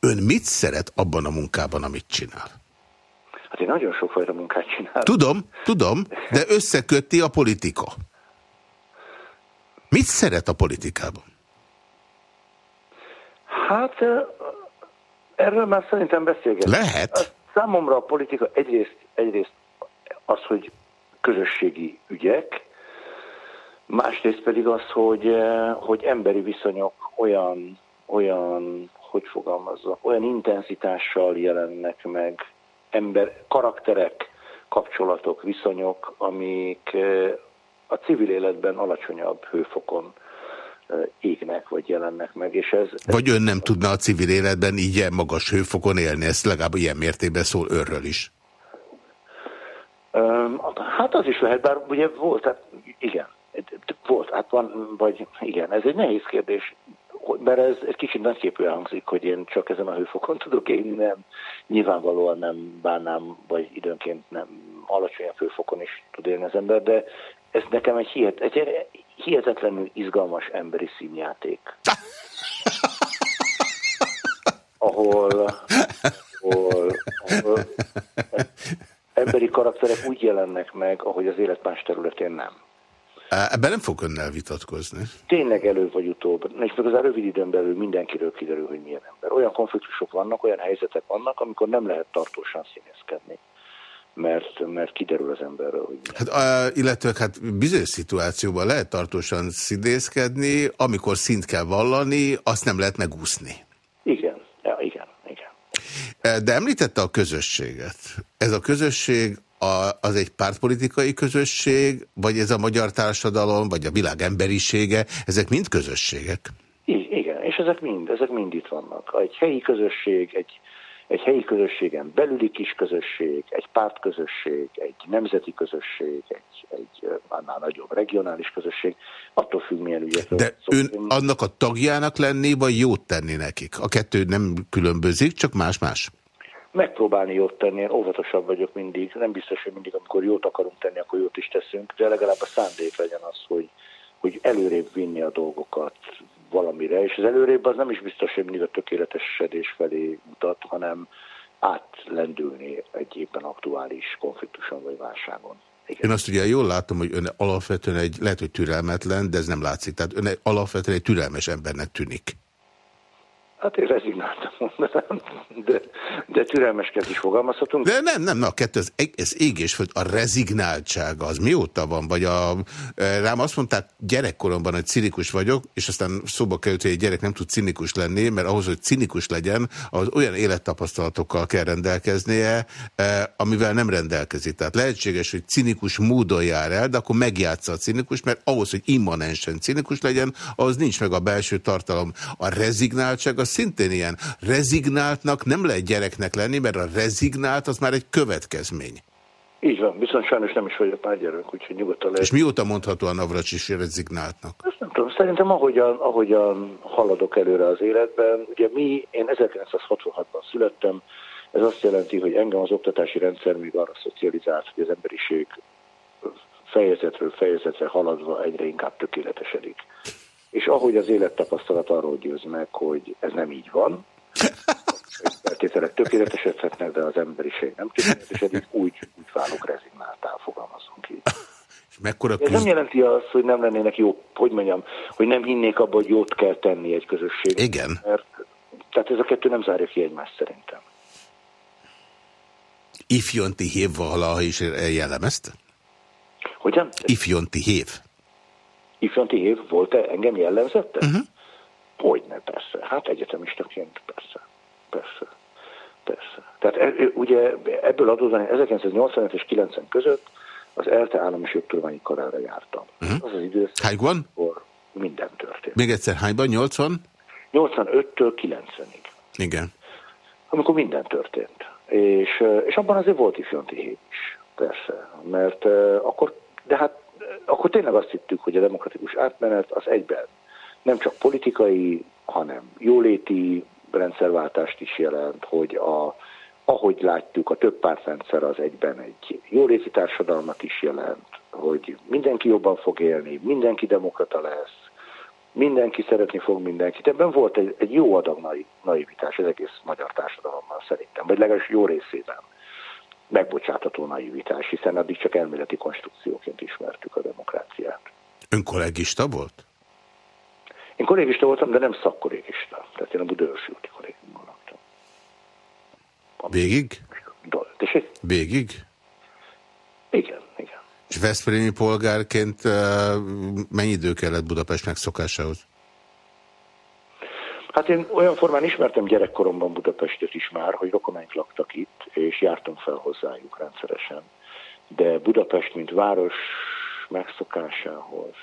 Ön mit szeret abban a munkában, amit csinál? Hát én nagyon sokfajta munkát csinálok. Tudom, tudom, de összekötti a politika. Mit szeret a politikában? Hát erről már szerintem beszélgetünk. Lehet. Számomra a politika egyrészt, egyrészt az, hogy közösségi ügyek, másrészt pedig az, hogy, eh, hogy emberi viszonyok olyan, olyan, hogy fogalmazza, olyan intenzitással jelennek meg, ember, karakterek, kapcsolatok, viszonyok, amik eh, a civil életben alacsonyabb hőfokon eh, égnek, vagy jelennek meg. És ez, vagy ön nem tudna a civil életben így magas hőfokon élni, ezt legalább ilyen mértékben szól őrről is. Hát az is lehet, bár ugye volt, hát igen, volt, hát van, vagy igen, ez egy nehéz kérdés, mert ez egy kicsit nagyképűen hangzik, hogy én csak ezen a hőfokon tudok élni, nem, nyilvánvalóan nem bánnám, vagy időnként nem alacsonyabb hőfokon is tud élni az ember, de ez nekem egy, hihet, egy hihetetlenül izgalmas emberi színjáték. ahol, ahol, ahol emberi karakterek úgy jelennek meg, ahogy az élet más területén nem. Ebben nem fog önnel vitatkozni. Tényleg elő vagy utóbb, és az rövid időn belül mindenkiről kiderül, hogy milyen ember. Olyan konfliktusok vannak, olyan helyzetek vannak, amikor nem lehet tartósan színészkedni. mert, mert kiderül az emberről, hogy... Hát, uh, illetve hát bizonyos szituációban lehet tartósan szidészkedni, amikor szint kell vallani, azt nem lehet megúszni. Igen, ja, igen, igen. De említette a közösséget. Ez a közösség a, az egy pártpolitikai közösség, vagy ez a magyar társadalom, vagy a világ emberisége, ezek mind közösségek? Igen, és ezek mind, ezek mind itt vannak. Egy helyi közösség, egy egy helyi közösségen belüli kis közösség, egy pártközösség, egy nemzeti közösség, egy, egy annál nagyobb regionális közösség, attól függ, milyen ügyekről. De ön én... annak a tagjának lenni, vagy jót tenni nekik? A kettő nem különbözik, csak más-más? Megpróbálni jót tenni, én óvatosabb vagyok mindig, nem biztos, hogy mindig, amikor jót akarunk tenni, akkor jót is teszünk, de legalább a szándék legyen az, hogy, hogy előrébb vinni a dolgokat, valamire, és az előrébb az nem is biztos, hogy mindig a tökéletesedés felé mutat, hanem átlendülni egy éppen aktuális konfliktuson vagy válságon. Igen. Én azt ugye jól látom, hogy ön alapvetően egy, lehet, hogy türelmetlen, de ez nem látszik. Tehát ön alapvetően egy türelmes embernek tűnik. Hát én rezignáltam de, de türelmesként is fogalmazhatunk. De nem, nem, a kettő, ez, ez ég és föld, a rezignáltság az mióta van? Vagy a, e, rám azt mondták gyerekkoromban, hogy cinikus vagyok, és aztán szóba került, hogy egy gyerek nem tud cinikus lenni, mert ahhoz, hogy cinikus legyen, az olyan élettapasztalatokkal kell rendelkeznie, e, amivel nem rendelkezik. Tehát lehetséges, hogy cinikus módon jár el, de akkor megjátsza a cinikus, mert ahhoz, hogy immanensen cinikus legyen, ahhoz nincs meg a belső tartalom. A rezignáltság az szintén ilyen. Rezignáltnak nem lehet gyereknek lenni, mert a rezignált az már egy következmény. Így van, viszont sajnos nem is vagyok már gyerek, úgyhogy nyugodtan lehet. És mióta mondható a Navracsis rezignáltnak? Ezt nem tudom, szerintem ahogyan, ahogyan haladok előre az életben, ugye mi, én 1966-ban születtem, ez azt jelenti, hogy engem az oktatási rendszer még arra szocializált, hogy az emberiség fejezetről fejezetre haladva egyre inkább tökéletesedik és ahogy az élettapasztalat arról győz meg, hogy ez nem így van, feltételek tökéletesedhetnek, de az emberiség nem tökéletesedik, úgy, úgy válok rezignáltál, fogalmazunk így. Mekkora Ez nem jelenti azt, hogy nem lennének jó, hogy mondjam, hogy nem hinnék abba, hogy jót kell tenni egy közösség. Igen. Mert, tehát ez a kettő nem zárja ki egymást szerintem. Ifjonti hév valaha is jellemezte? Hogyan? Ifjonti hév ifjanti év volt-e engem jellemzette? Uh-huh. Hogyne, persze. Hát egyetemistaként persze. Persze. Persze. Tehát e, ugye ebből adódóan 1985 és 90 között az ELTE állami jogtudományi karára jártam. Uh-huh. Az az időszak, Hányban? akkor minden történt. Még egyszer, hányban? 80? 85-től 90-ig. Igen. Amikor minden történt. És, és abban azért volt ifjanti hét is, persze. Mert uh, akkor, de hát akkor tényleg azt hittük, hogy a demokratikus átmenet az egyben nem csak politikai, hanem jóléti rendszerváltást is jelent, hogy a, ahogy látjuk, a több pártrendszer az egyben egy jóléti társadalmat is jelent, hogy mindenki jobban fog élni, mindenki demokrata lesz, mindenki szeretni fog mindenkit. Ebben volt egy, egy jó adag naivitás az egész magyar társadalommal szerintem, vagy legalábbis jó részében megbocsátható naivitás, hiszen addig csak elméleti konstrukcióként ismertük a demokráciát. Ön kollégista volt? Én kollégista voltam, de nem szakkollégista. Tehát én a Budaörsi úti kollégiumban laktam. Végig? Tessék? Végig? Igen, igen. És Veszprémi polgárként mennyi idő kellett Budapest megszokásához? Hát én olyan formán ismertem gyerekkoromban Budapestet is már, hogy rokonáink laktak itt, és jártam fel hozzájuk rendszeresen. De Budapest, mint város megszokásához.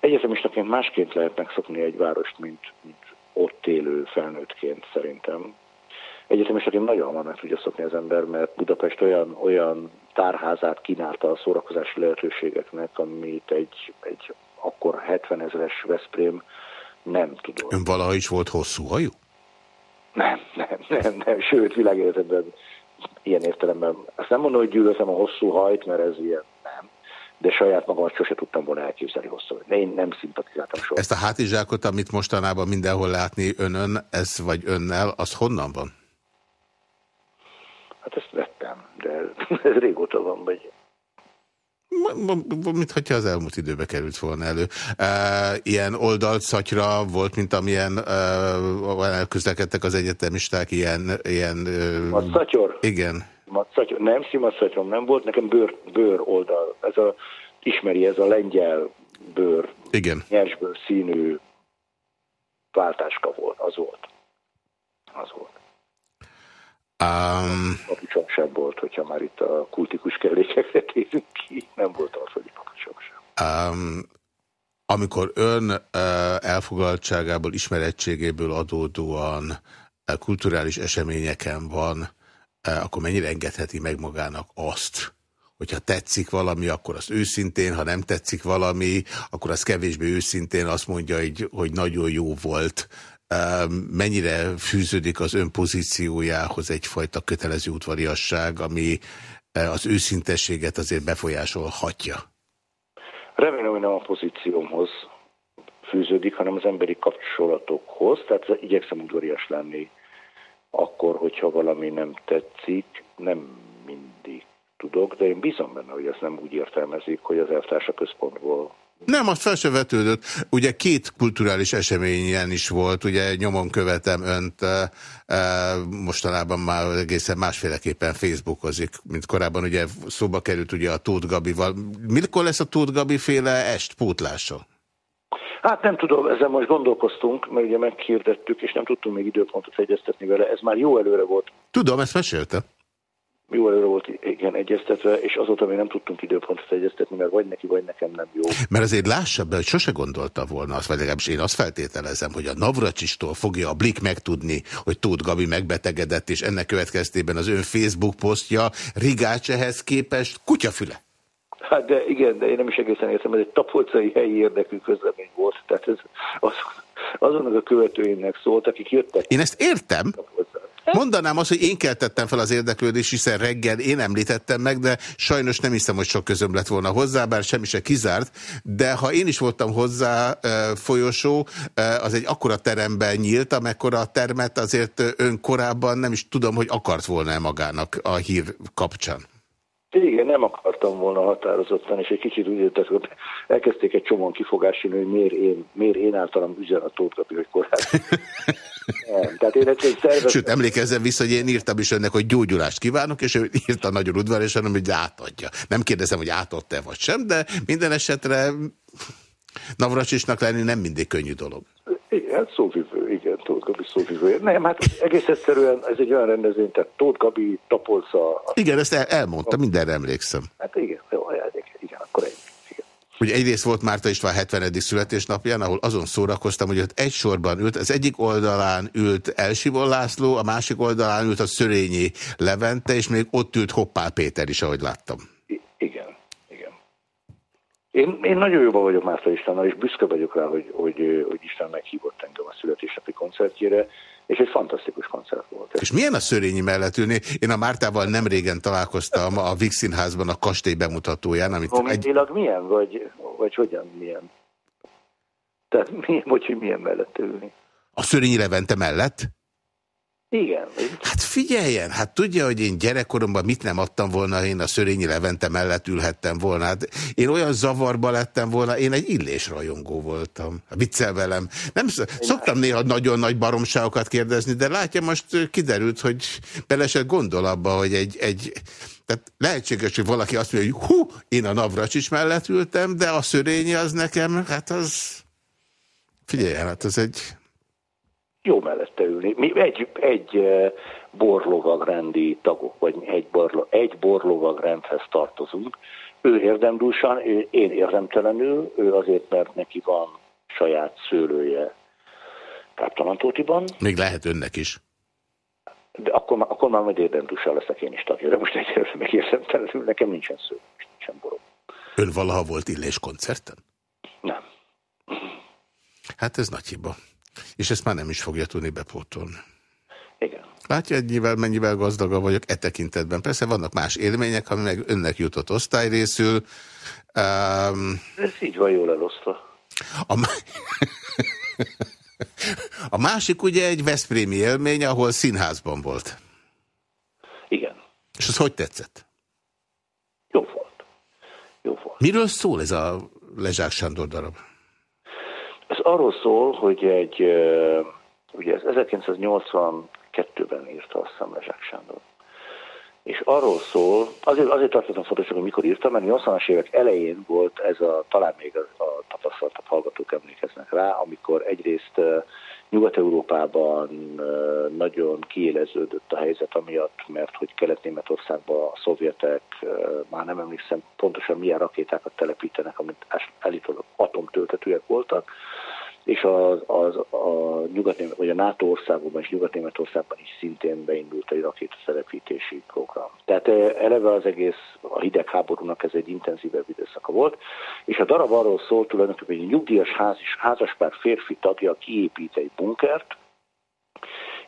Egyetemistaként másként lehet megszokni egy várost, mint, mint ott élő felnőttként szerintem. Egyetemistaként nagyon hamar meg tudja szokni az ember, mert Budapest olyan, olyan tárházát kínálta a szórakozási lehetőségeknek, amit egy, egy akkor 70 ezeres Veszprém nem tudom. Ön valaha is volt hosszú hajú? Nem, nem, nem, nem. Sőt, világéletemben ilyen értelemben. Azt nem mondom, hogy gyűlöltem a hosszú hajt, mert ez ilyen nem. De saját magamat sose tudtam volna elképzelni hosszú. De én nem szimpatizáltam soha. Ezt a hátizsákot, amit mostanában mindenhol látni önön, ez vagy önnel, az honnan van? Hát ezt vettem, de ez régóta van, vagy mint hogyha az elmúlt időbe került volna elő. Ilyen oldalt szatyra volt, mint amilyen közlekedtek az egyetemisták, ilyen... ilyen a szatyor? Igen. Nem, szimatszatyorum nem volt, nekem bőr, bőr oldal. Ez a, ismeri, ez a lengyel bőr, Igen. nyersbőr színű váltáska volt, az volt. Az volt. Um, papucsom sem volt, hogyha már itt a kultikus kellékekre térünk ki, nem volt az, hogy papucsom sem. Um, amikor ön uh, elfogaltságából, ismerettségéből adódóan uh, kulturális eseményeken van, uh, akkor mennyire engedheti meg magának azt, hogyha tetszik valami, akkor az őszintén, ha nem tetszik valami, akkor az kevésbé őszintén azt mondja, hogy, hogy nagyon jó volt, mennyire fűződik az ön pozíciójához egyfajta kötelező udvariasság, ami az őszintességet azért befolyásolhatja? Remélem, hogy nem a pozíciómhoz fűződik, hanem az emberi kapcsolatokhoz, tehát igyekszem udvarias lenni akkor, hogyha valami nem tetszik, nem mindig tudok, de én bízom benne, hogy ezt nem úgy értelmezik, hogy az elvtársa központból nem, azt fel se vetődött. Ugye két kulturális eseményen is volt, ugye nyomon követem önt, e, e, mostanában már egészen másféleképpen Facebookozik, mint korábban ugye szóba került ugye a Tóth Gabival. Mikor lesz a Tóth Gabi féle est pótlása? Hát nem tudom, ezzel most gondolkoztunk, mert ugye meghirdettük, és nem tudtunk még időpontot egyeztetni vele. Ez már jó előre volt. Tudom, ezt mesélte jó előre volt igen egyeztetve, és azóta még nem tudtunk időpontot egyeztetni, mert vagy neki, vagy nekem nem jó. Mert azért lássa be, hogy sose gondolta volna azt, vagy legalábbis én azt feltételezem, hogy a Navracsistól fogja a Blik megtudni, hogy Tóth Gabi megbetegedett, és ennek következtében az ön Facebook posztja Rigács ehhez képest kutyafüle. Hát de igen, de én nem is egészen értem, ez egy tapolcai helyi érdekű közlemény volt, tehát ez az, azonnak a követőinek szólt, akik jöttek. Én ezt értem, Mondanám azt, hogy én keltettem fel az érdeklődést, hiszen reggel én említettem meg, de sajnos nem hiszem, hogy sok közöm lett volna hozzá, bár semmi se kizárt, de ha én is voltam hozzá folyosó, az egy akkora teremben nyílt, amekkora a termet azért ön korábban nem is tudom, hogy akart volna -e magának a hír kapcsán. Igen, nem akartam volna határozottan, és egy kicsit úgy értek, hogy elkezdték egy csomóan kifogási, hogy miért én, miért én általam üzen a tótkapi, hogy korábban. Nem, tehát én egy szervezet... Sőt, emlékezzen vissza, hogy én írtam is önnek, hogy gyógyulást kívánok, és ő írta nagyon udvariasan, hogy átadja. Nem kérdezem, hogy átadta-e vagy sem, de minden esetre Navracsisnak lenni nem mindig könnyű dolog. Igen, hát szóvivő, igen, Tóth Gabi szóvivő. Nem, hát egész egyszerűen ez egy olyan rendezvény, tehát Tóth Gabi, Tapolca... Igen, ezt el, elmondta, mindenre emlékszem. Hát igen, jó. Ugye egyrészt volt Márta István 70. születésnapján, ahol azon szórakoztam, hogy ott egy sorban ült, az egyik oldalán ült Elsivon László, a másik oldalán ült a Szörényi Levente, és még ott ült Hoppál Péter is, ahogy láttam. Igen, igen. Én, én nagyon jobban vagyok Márta Istvánnal, és büszke vagyok rá, hogy, hogy, hogy Isten meghívott engem a születésnapi koncertjére, és egy fantasztikus koncert volt. És milyen a Szörényi mellett ülni? Én a Mártával nem régen találkoztam a Vix Színházban a kastély bemutatóján. Amit egy... milyen, vagy, vagy hogyan milyen? Tehát milyen, vagy hogy milyen mellett ülni? A Szörényi Levente mellett? Igen. Hát figyeljen, hát tudja, hogy én gyerekkoromban mit nem adtam volna, én a Szörényi Levente mellett ülhettem volna. Hát én olyan zavarba lettem volna, én egy illésrajongó voltam. Viccel velem. Nem szoktam néha nagyon nagy baromságokat kérdezni, de látja, most kiderült, hogy belesett gondol abba, hogy egy, egy tehát lehetséges, hogy valaki azt mondja, hogy hú, én a Navracsics mellett ültem, de a Szörényi az nekem, hát az... Figyeljen, hát az egy jó mellette ülni. Mi egy, egy eh, borlovagrendi tagok, vagy egy, borlo, egy borlovagrendhez tartozunk. Ő érdemdúsan, én érdemtelenül, ő azért, mert neki van saját szőlője Káptalantótiban. Még lehet önnek is. De akkor, akkor már majd érdemdúsan leszek én is tagja. De most egyelőre meg érdemtelenül, nekem nincsen szőlő, nincsen borom. Ön valaha volt illés koncerten? Nem. Hát ez nagy hiba. És ezt már nem is fogja tudni bepótolni. Igen. Látja, ennyivel, mennyivel gazdagabb vagyok e tekintetben. Persze vannak más élmények, ami meg önnek jutott osztályrészül. Um, Ez így van jól elosztva. A, a másik ugye egy Veszprémi élmény, ahol színházban volt. Igen. És az hogy tetszett? Jó volt. Jó volt. Miről szól ez a Lezsák Sándor darab? Ez arról szól, hogy egy, ugye ez 1982-ben írta azt hiszem Lezsák Sándor. és arról szól, azért, azért tartottam fontos, hogy mikor írtam, mert 80-as évek elején volt ez a, talán még a, a tapasztaltabb hallgatók emlékeznek rá, amikor egyrészt Nyugat-Európában nagyon kiéleződött a helyzet amiatt, mert hogy Kelet-Németországban a szovjetek, már nem emlékszem pontosan milyen rakétákat telepítenek, amit állítólag atomtöltetőek voltak, és az, az, a, nyugat vagy a NATO országokban és Nyugat-Németországban is szintén beindult egy rakétaszerepítési program. Tehát eleve az egész a hidegháborúnak ez egy intenzívebb időszaka volt, és a darab arról szólt tulajdonképpen, hogy egy nyugdíjas ház házaspár férfi tagja kiépít egy bunkert,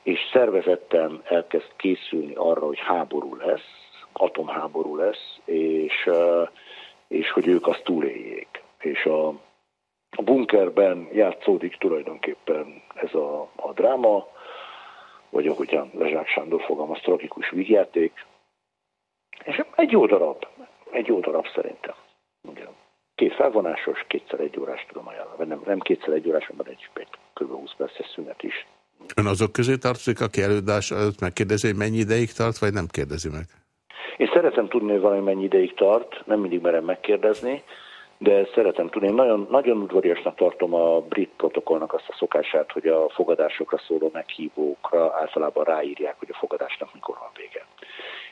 és szervezetten elkezd készülni arra, hogy háború lesz, atomháború lesz, és, és hogy ők azt túléljék. És a, a bunkerben játszódik tulajdonképpen ez a, a dráma, vagy ahogyan Lezsák Sándor fogalmaz, tragikus vígjáték. És egy jó darab, egy jó darab szerintem. Igen. Két felvonásos, kétszer egy órás tudom ajánlani. Nem, nem kétszer egy órás, hanem egy, egy kb. 20 perces szünet is. Ön azok közé tartozik, aki előadás előtt megkérdezi, hogy mennyi ideig tart, vagy nem kérdezi meg? Én szeretem tudni, hogy valami mennyi ideig tart, nem mindig merem megkérdezni, de szeretem tudni. Nagyon, nagyon udvariasnak tartom a brit protokollnak azt a szokását, hogy a fogadásokra szóló meghívókra általában ráírják, hogy a fogadásnak mikor van vége.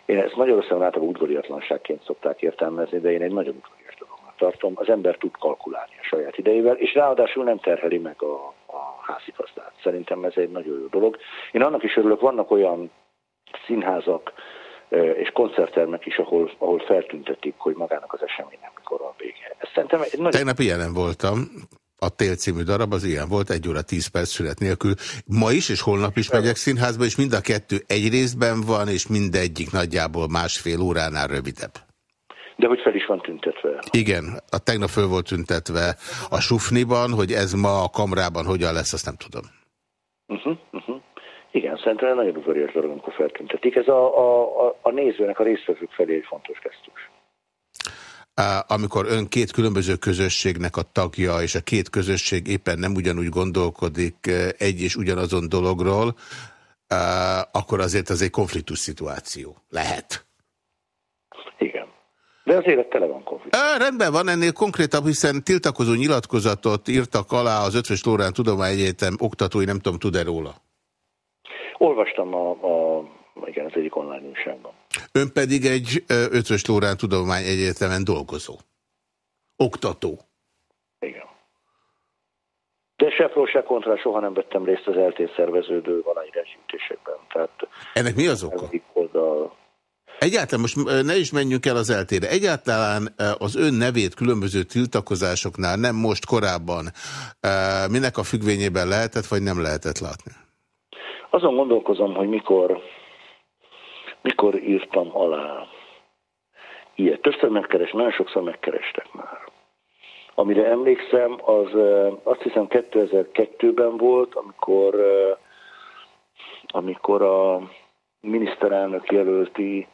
Én ezt Magyarországon általában udvariatlanságként szokták értelmezni, de én egy nagyon udvarias dolognak tartom. Az ember tud kalkulálni a saját idejével, és ráadásul nem terheli meg a, a házigazdát. Szerintem ez egy nagyon jó dolog. Én annak is örülök, vannak olyan színházak, és koncerttermek is, ahol, ahol feltüntetik, hogy magának az eseménynek mikor van vége. Ez szerintem egy nagyon... Tegnap jelen voltam, a Tél című darab az ilyen volt, egy óra tíz perc szület nélkül. Ma is és holnap is megyek színházba, és mind a kettő egy részben van, és mindegyik nagyjából másfél óránál rövidebb. De hogy fel is van tüntetve? Igen, a tegnap föl volt tüntetve a Sufniban, hogy ez ma a kamrában hogyan lesz, azt nem tudom. Uh -huh, uh -huh. Igen, szerintem nagyon udvarias dolog, amikor feltüntetik. Ez a, a, a, a nézőnek, a résztvevők felé egy fontos gesztus. Amikor ön két különböző közösségnek a tagja, és a két közösség éppen nem ugyanúgy gondolkodik egy és ugyanazon dologról, akkor azért az egy konfliktus szituáció. Lehet. Igen. De az élet tele van konfliktus. Rendben van, ennél konkrétabb, hiszen tiltakozó nyilatkozatot írtak alá az Ötvös Lórán Tudományegyetem oktatói, nem tudom, tud-e róla? Olvastam a, a igen, az egyik online újságban. Ön pedig egy Ötvös Lórán Tudomány Egyetemen dolgozó. Oktató. Igen. De se pro, se kontra soha nem vettem részt az eltén szerveződő aláírásgyűjtésekben. Tehát Ennek mi az oka? Oldal... Egyáltalán most ne is menjünk el az eltére. Egyáltalán az ön nevét különböző tiltakozásoknál, nem most korábban, minek a függvényében lehetett, vagy nem lehetett látni? Azon gondolkozom, hogy mikor, mikor írtam alá ilyet. Többször megkeres, nagyon sokszor megkerestek már. Amire emlékszem, az azt hiszem 2002-ben volt, amikor, amikor a miniszterelnök jelölti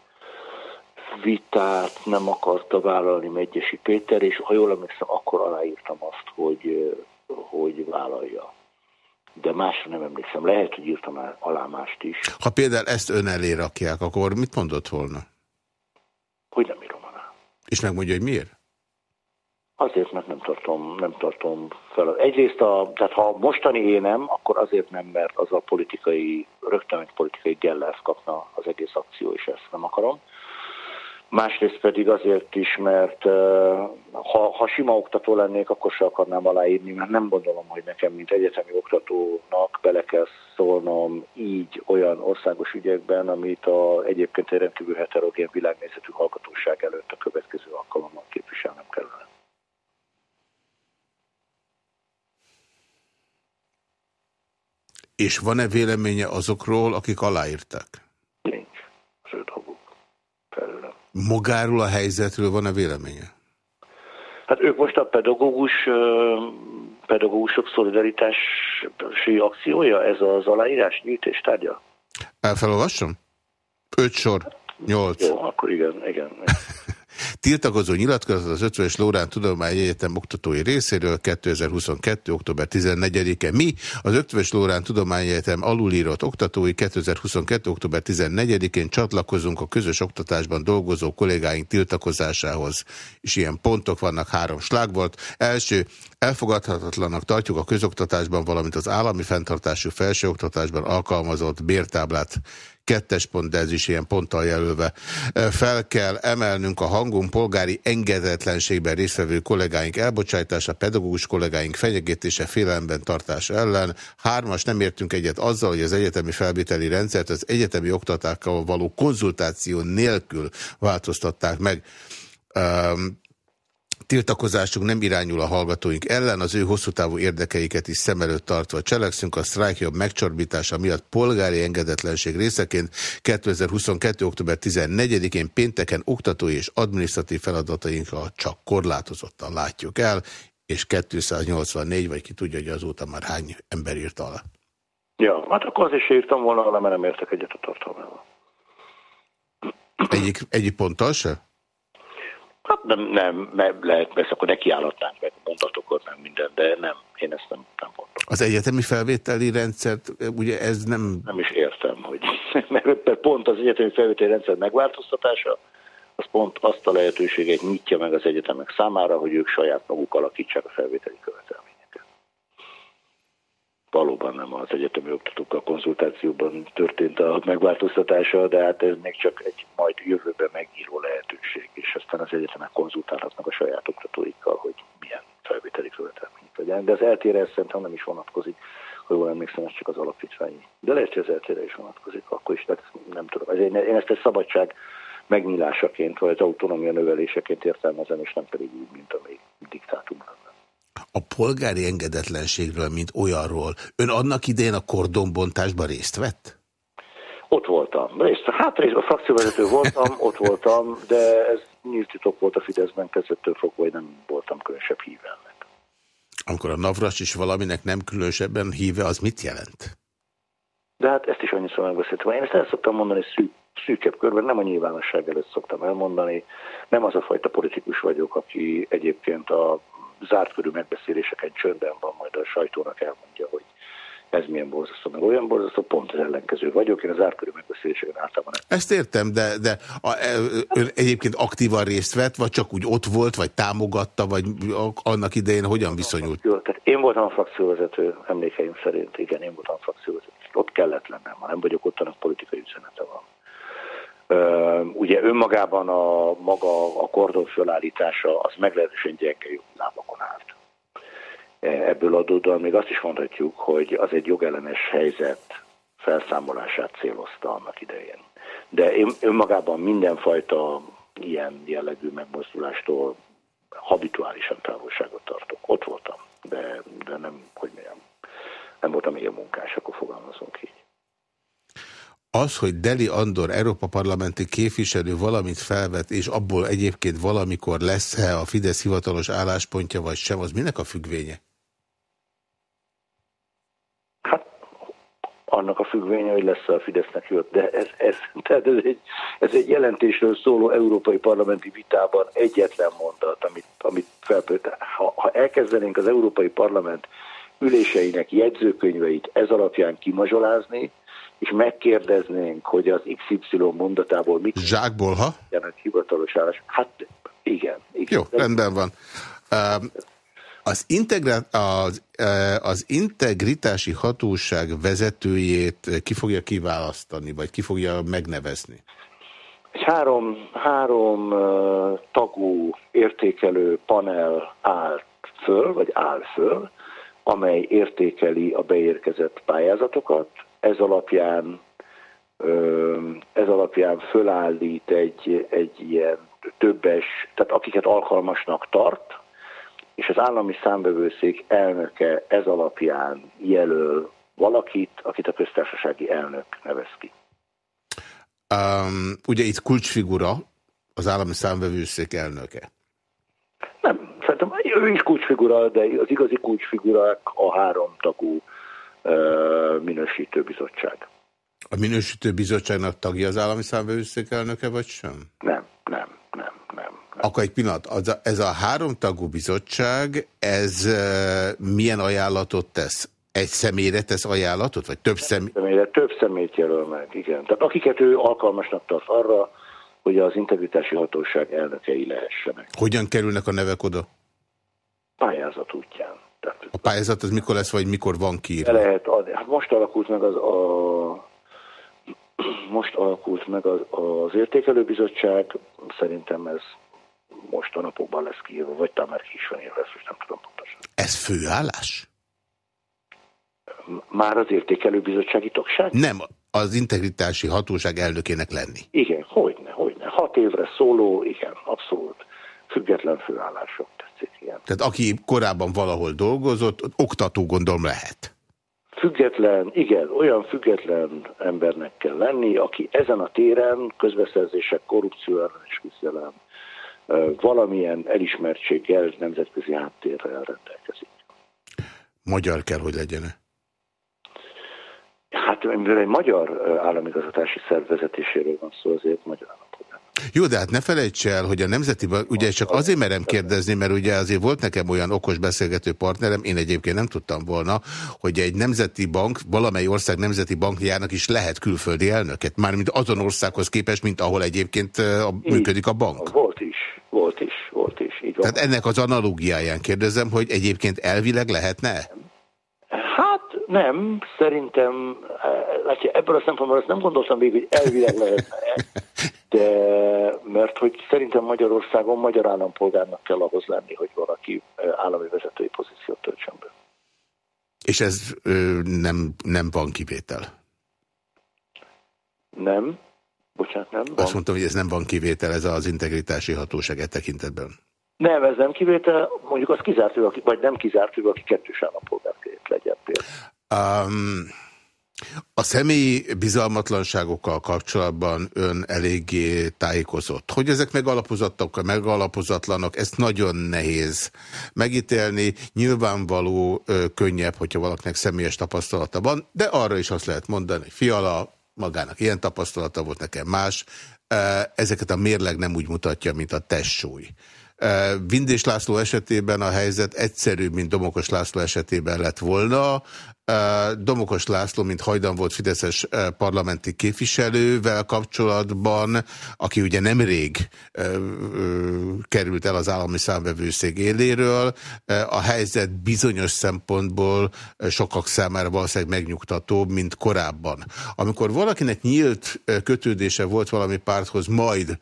vitát nem akarta vállalni Megyesi Péter, és ha jól emlékszem, akkor aláírtam azt, hogy, hogy vállalja de másra nem emlékszem. Lehet, hogy írtam el alá mást is. Ha például ezt ön elé rakják, akkor mit mondott volna? Hogy nem írom alá. És megmondja, hogy miért? Azért, mert nem tartom, nem tartom fel. Egyrészt, a, tehát ha mostani énem, akkor azért nem, mert az a politikai, rögtön egy politikai gellert kapna az egész akció, és ezt nem akarom másrészt pedig azért is, mert ha, ha sima oktató lennék, akkor se akarnám aláírni, mert nem gondolom, hogy nekem, mint egyetemi oktatónak bele kell szólnom így olyan országos ügyekben, amit a egyébként egy rendkívül heterogén világnézetű hallgatóság előtt a következő alkalommal képviselnem kellene. És van-e véleménye azokról, akik aláírták? Nincs. Sőt, felőlem. Magáról a helyzetről van a véleménye? Hát ők most a pedagógus, pedagógusok szolidaritási akciója, ez az aláírás gyűjtés tárgya? Elfelolvasom? Öt sor, nyolc. Jó, akkor igen, igen. Tiltakozó nyilatkozat az 50-es Lórán Tudományi Egyetem oktatói részéről 2022. október 14-e. Mi az 50-es Lórán Tudományi Egyetem alulírott oktatói 2022. október 14-én csatlakozunk a közös oktatásban dolgozó kollégáink tiltakozásához. És ilyen pontok vannak, három slág volt. Első, elfogadhatatlanak tartjuk a közoktatásban, valamint az állami fenntartású felsőoktatásban alkalmazott bértáblát kettes pont, de ez is ilyen ponttal jelölve. Fel kell emelnünk a hangunk polgári engedetlenségben résztvevő kollégáink elbocsátása, pedagógus kollégáink fenyegetése, félelemben tartása ellen. Hármas, nem értünk egyet azzal, hogy az egyetemi felvételi rendszert az egyetemi oktatákkal való konzultáció nélkül változtatták meg. Um, tiltakozásunk nem irányul a hallgatóink ellen, az ő hosszú távú érdekeiket is szem előtt tartva cselekszünk, a sztrájkjobb megcsorbítása miatt polgári engedetlenség részeként 2022. október 14-én pénteken oktatói és adminisztratív feladatainkkal csak korlátozottan látjuk el, és 284, vagy ki tudja, hogy azóta már hány ember írt alá. Ja, hát akkor az is írtam volna, mert nem értek egyet a tartalmával. Egyik, egyik ponttal se? Hát nem, nem mert lehet, persze akkor nekiállhatnánk meg mondatokat, nem minden, de nem, én ezt nem, nem mondom. Az egyetemi felvételi rendszert, ugye ez nem... Nem is értem, hogy mert pont az egyetemi felvételi rendszer megváltoztatása, az pont azt a lehetőséget nyitja meg az egyetemek számára, hogy ők saját maguk alakítsák a felvételi követelményt valóban nem az egyetemi oktatókkal konzultációban történt a megváltoztatása, de hát ez még csak egy majd jövőben megíró lehetőség, és aztán az egyetemek konzultálhatnak a saját oktatóikkal, hogy milyen felvételi követelmények legyen. De az eltére szerintem nem is vonatkozik, ha jól emlékszem, ez csak az alapítványi. De lehet, hogy az eltére is vonatkozik, akkor is, tehát nem tudom. Ez én, én ezt egy szabadság megnyílásaként, vagy az autonómia növeléseként értelmezem, és nem pedig úgy, mint amelyik diktátum lenne a polgári engedetlenségről, mint olyanról. Ön annak idején a kordonbontásban részt vett? Ott voltam. Részt, hát részt, a frakcióvezető voltam, ott voltam, de ez nyílt titok volt a Fideszben kezdettől fogva, hogy nem voltam különösebb híve ennek. Amikor a Navras is valaminek nem különösebben híve, az mit jelent? De hát ezt is annyiszor megbeszéltem. Én ezt el szoktam mondani szűk, szűkebb körben, nem a nyilvánosság előtt szoktam elmondani. Nem az a fajta politikus vagyok, aki egyébként a zárt körű megbeszéléseken csöndben van, majd a sajtónak elmondja, hogy ez milyen borzasztó, meg olyan borzasztó, pont az ellenkező vagyok. Én az körű megbeszéléseken általában nem. Ezt értem, de, de a, e, ön egyébként aktívan részt vett, vagy csak úgy ott volt, vagy támogatta, vagy annak idején hogyan viszonyult? Jó, tehát én voltam a frakcióvezető, emlékeim szerint, igen, én voltam a frakcióvezető. Ott kellett lennem, ha nem vagyok ott, annak politikai üzenete van. Ugye önmagában a maga a kordon fölállítása az meglehetősen gyenge lábakon állt. E, ebből adódóan még azt is mondhatjuk, hogy az egy jogellenes helyzet felszámolását célozta annak idején. De önmagában mindenfajta ilyen jellegű megmozdulástól habituálisan távolságot tartok. Ott voltam, de, de nem, hogy mondjam, nem voltam ilyen munkás, akkor fogalmazunk így. Az, hogy Deli Andor Európa parlamenti képviselő valamit felvet, és abból egyébként valamikor lesz-e a Fidesz hivatalos álláspontja, vagy sem, az minek a függvénye? Hát annak a függvénye, hogy lesz -e a Fidesznek jött, de ez, ez, tehát ez, egy, ez egy jelentésről szóló európai parlamenti vitában egyetlen mondat, amit, amit felpőtt. Ha, ha elkezdenénk az európai parlament üléseinek jegyzőkönyveit ez alapján kimazsolázni, és megkérdeznénk, hogy az XY mondatából mit... Zsákból, ha? Hivatalos állás. Hát igen. igen. Jó, rendben van. Az, az, az integritási hatóság vezetőjét ki fogja kiválasztani, vagy ki fogja megnevezni? Egy három, három tagú értékelő panel állt föl, vagy áll föl, amely értékeli a beérkezett pályázatokat, ez alapján, ez alapján fölállít egy, egy ilyen többes, tehát akiket alkalmasnak tart, és az állami számbevőszék elnöke ez alapján jelöl valakit, akit a köztársasági elnök nevez ki. Um, ugye itt kulcsfigura az állami számbevőszék elnöke. Nem, szerintem ő is kulcsfigura, de az igazi kulcsfigurák a három tagú minősítőbizottság. A minősítőbizottságnak tagja az állami számvevőszék elnöke, vagy sem? Nem, nem, nem, nem. Akkor egy pillanat, az ez a háromtagú bizottság, ez uh, milyen ajánlatot tesz? Egy személyre tesz ajánlatot, vagy több személy? személyre? Több személyt jelöl meg, igen. Tehát akiket ő alkalmasnak tart arra, hogy az integritási hatóság elnökei lehessenek. Hogyan kerülnek a nevek oda? Pályázat útján. Tehát, a pályázat az mikor lesz, vagy mikor van kiírva? Lehet adni. Hát most alakult meg az a most alakult meg az, az értékelőbizottság, szerintem ez most a napokban lesz kiírva, vagy talán már ki is van írva, ezt most nem tudom pontosan. Ez főállás? Már az értékelőbizottsági tagság? Nem, az integritási hatóság elnökének lenni. Igen, hogyne, hogyne. Hat évre szóló, igen, abszolút független főállások tetszik, igen. Tehát aki korábban valahol dolgozott, oktató gondolom lehet. Független, igen, olyan független embernek kell lenni, aki ezen a téren közbeszerzések, korrupció ellenes küzdelem, valamilyen elismertséggel, nemzetközi háttérrel rendelkezik. Magyar kell, hogy legyen -e? Hát, mivel egy magyar államigazgatási szervezetéséről van szó, azért magyar állampolgár. Jó, de hát ne felejts el, hogy a Nemzeti Bank, ugye csak azért merem kérdezni, mert ugye azért volt nekem olyan okos beszélgető partnerem, én egyébként nem tudtam volna, hogy egy Nemzeti Bank, valamely ország Nemzeti Bankjának is lehet külföldi elnöket, mármint azon országhoz képest, mint ahol egyébként működik a bank. Volt is, volt is, volt is. Így van. Tehát ennek az analógiáján kérdezem, hogy egyébként elvileg lehetne? Nem, szerintem, látja, ebből a szempontból azt nem gondoltam még, hogy elvileg lehetne de mert hogy szerintem Magyarországon magyar állampolgárnak kell ahhoz lenni, hogy valaki állami vezetői pozíciót töltsön be. És ez ö, nem, nem van kivétel? Nem. Bocsánat, nem. Van. Azt mondtam, hogy ez nem van kivétel, ez az integritási hatóság e tekintetben. Nem, ez nem kivétel, mondjuk az kizárt, vagy nem kizárt, hogy aki kettős állampolgár legyen például. Um, a személyi bizalmatlanságokkal kapcsolatban ön eléggé tájékozott. Hogy ezek megalapozottak, megalapozatlanok, ezt nagyon nehéz megítélni. Nyilvánvaló ö, könnyebb, hogyha valakinek személyes tapasztalata van, de arra is azt lehet mondani, hogy fiala, magának ilyen tapasztalata volt, nekem más. Ezeket a mérleg nem úgy mutatja, mint a testsúly. Vindés László esetében a helyzet egyszerűbb, mint Domokos László esetében lett volna. Domokos László, mint hajdan volt Fideszes parlamenti képviselővel kapcsolatban, aki ugye nemrég került el az állami számvevőszék éléről, a helyzet bizonyos szempontból sokak számára valószínűleg megnyugtatóbb, mint korábban. Amikor valakinek nyílt kötődése volt valami párthoz, majd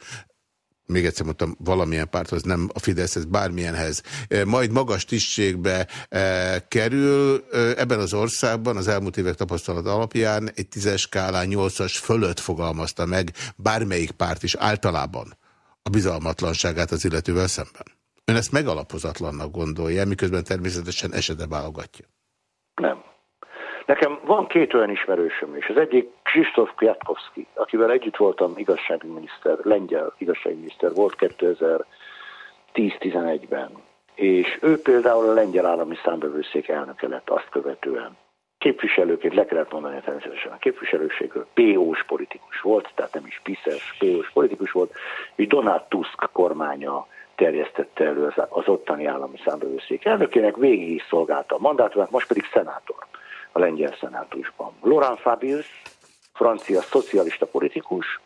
még egyszer mondtam, valamilyen párthoz, nem a Fideszhez, bármilyenhez, majd magas tisztségbe kerül. Ebben az országban az elmúlt évek tapasztalat alapján egy tízes skálán nyolcas fölött fogalmazta meg bármelyik párt is általában a bizalmatlanságát az illetővel szemben. Ön ezt megalapozatlannak gondolja, miközben természetesen esete válogatja. Nem. Nekem van két olyan ismerősöm is. Az egyik Krzysztof Kwiatkowski, akivel együtt voltam igazságminiszter, lengyel igazságminiszter volt 2010-11-ben. És ő például a lengyel állami számbevőszék elnöke lett azt követően. Képviselőként le kellett mondani természetesen a képviselőségről, PO-s politikus volt, tehát nem is piszes, PO-s politikus volt, és Donald Tusk kormánya terjesztette elő az ottani állami számbevőszék elnökének, végig is szolgálta a mandátumát, most pedig szenátor a lengyel szenátusban. Laurent Fabius, francia szocialista politikus,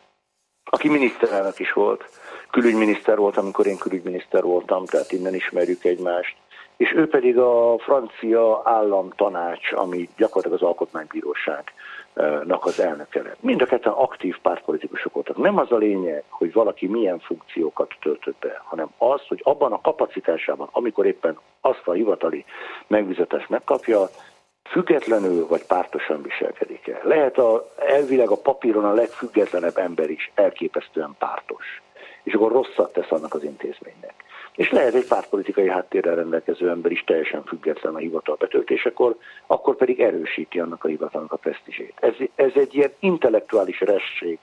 aki miniszterelnök is volt, külügyminiszter volt, amikor én külügyminiszter voltam, tehát innen ismerjük egymást, és ő pedig a francia államtanács, ami gyakorlatilag az alkotmánybíróságnak az elnöke lett. Mind a ketten aktív pártpolitikusok voltak. Nem az a lényeg, hogy valaki milyen funkciókat töltött be, hanem az, hogy abban a kapacitásában, amikor éppen azt a hivatali megbizatást megkapja, függetlenül vagy pártosan viselkedik el. Lehet a, elvileg a papíron a legfüggetlenebb ember is elképesztően pártos, és akkor rosszat tesz annak az intézménynek. És lehet egy pártpolitikai háttérrel rendelkező ember is teljesen független a hivatal betöltésekor, akkor pedig erősíti annak a hivatalnak a presztízsét. Ez, ez egy ilyen intellektuális resség,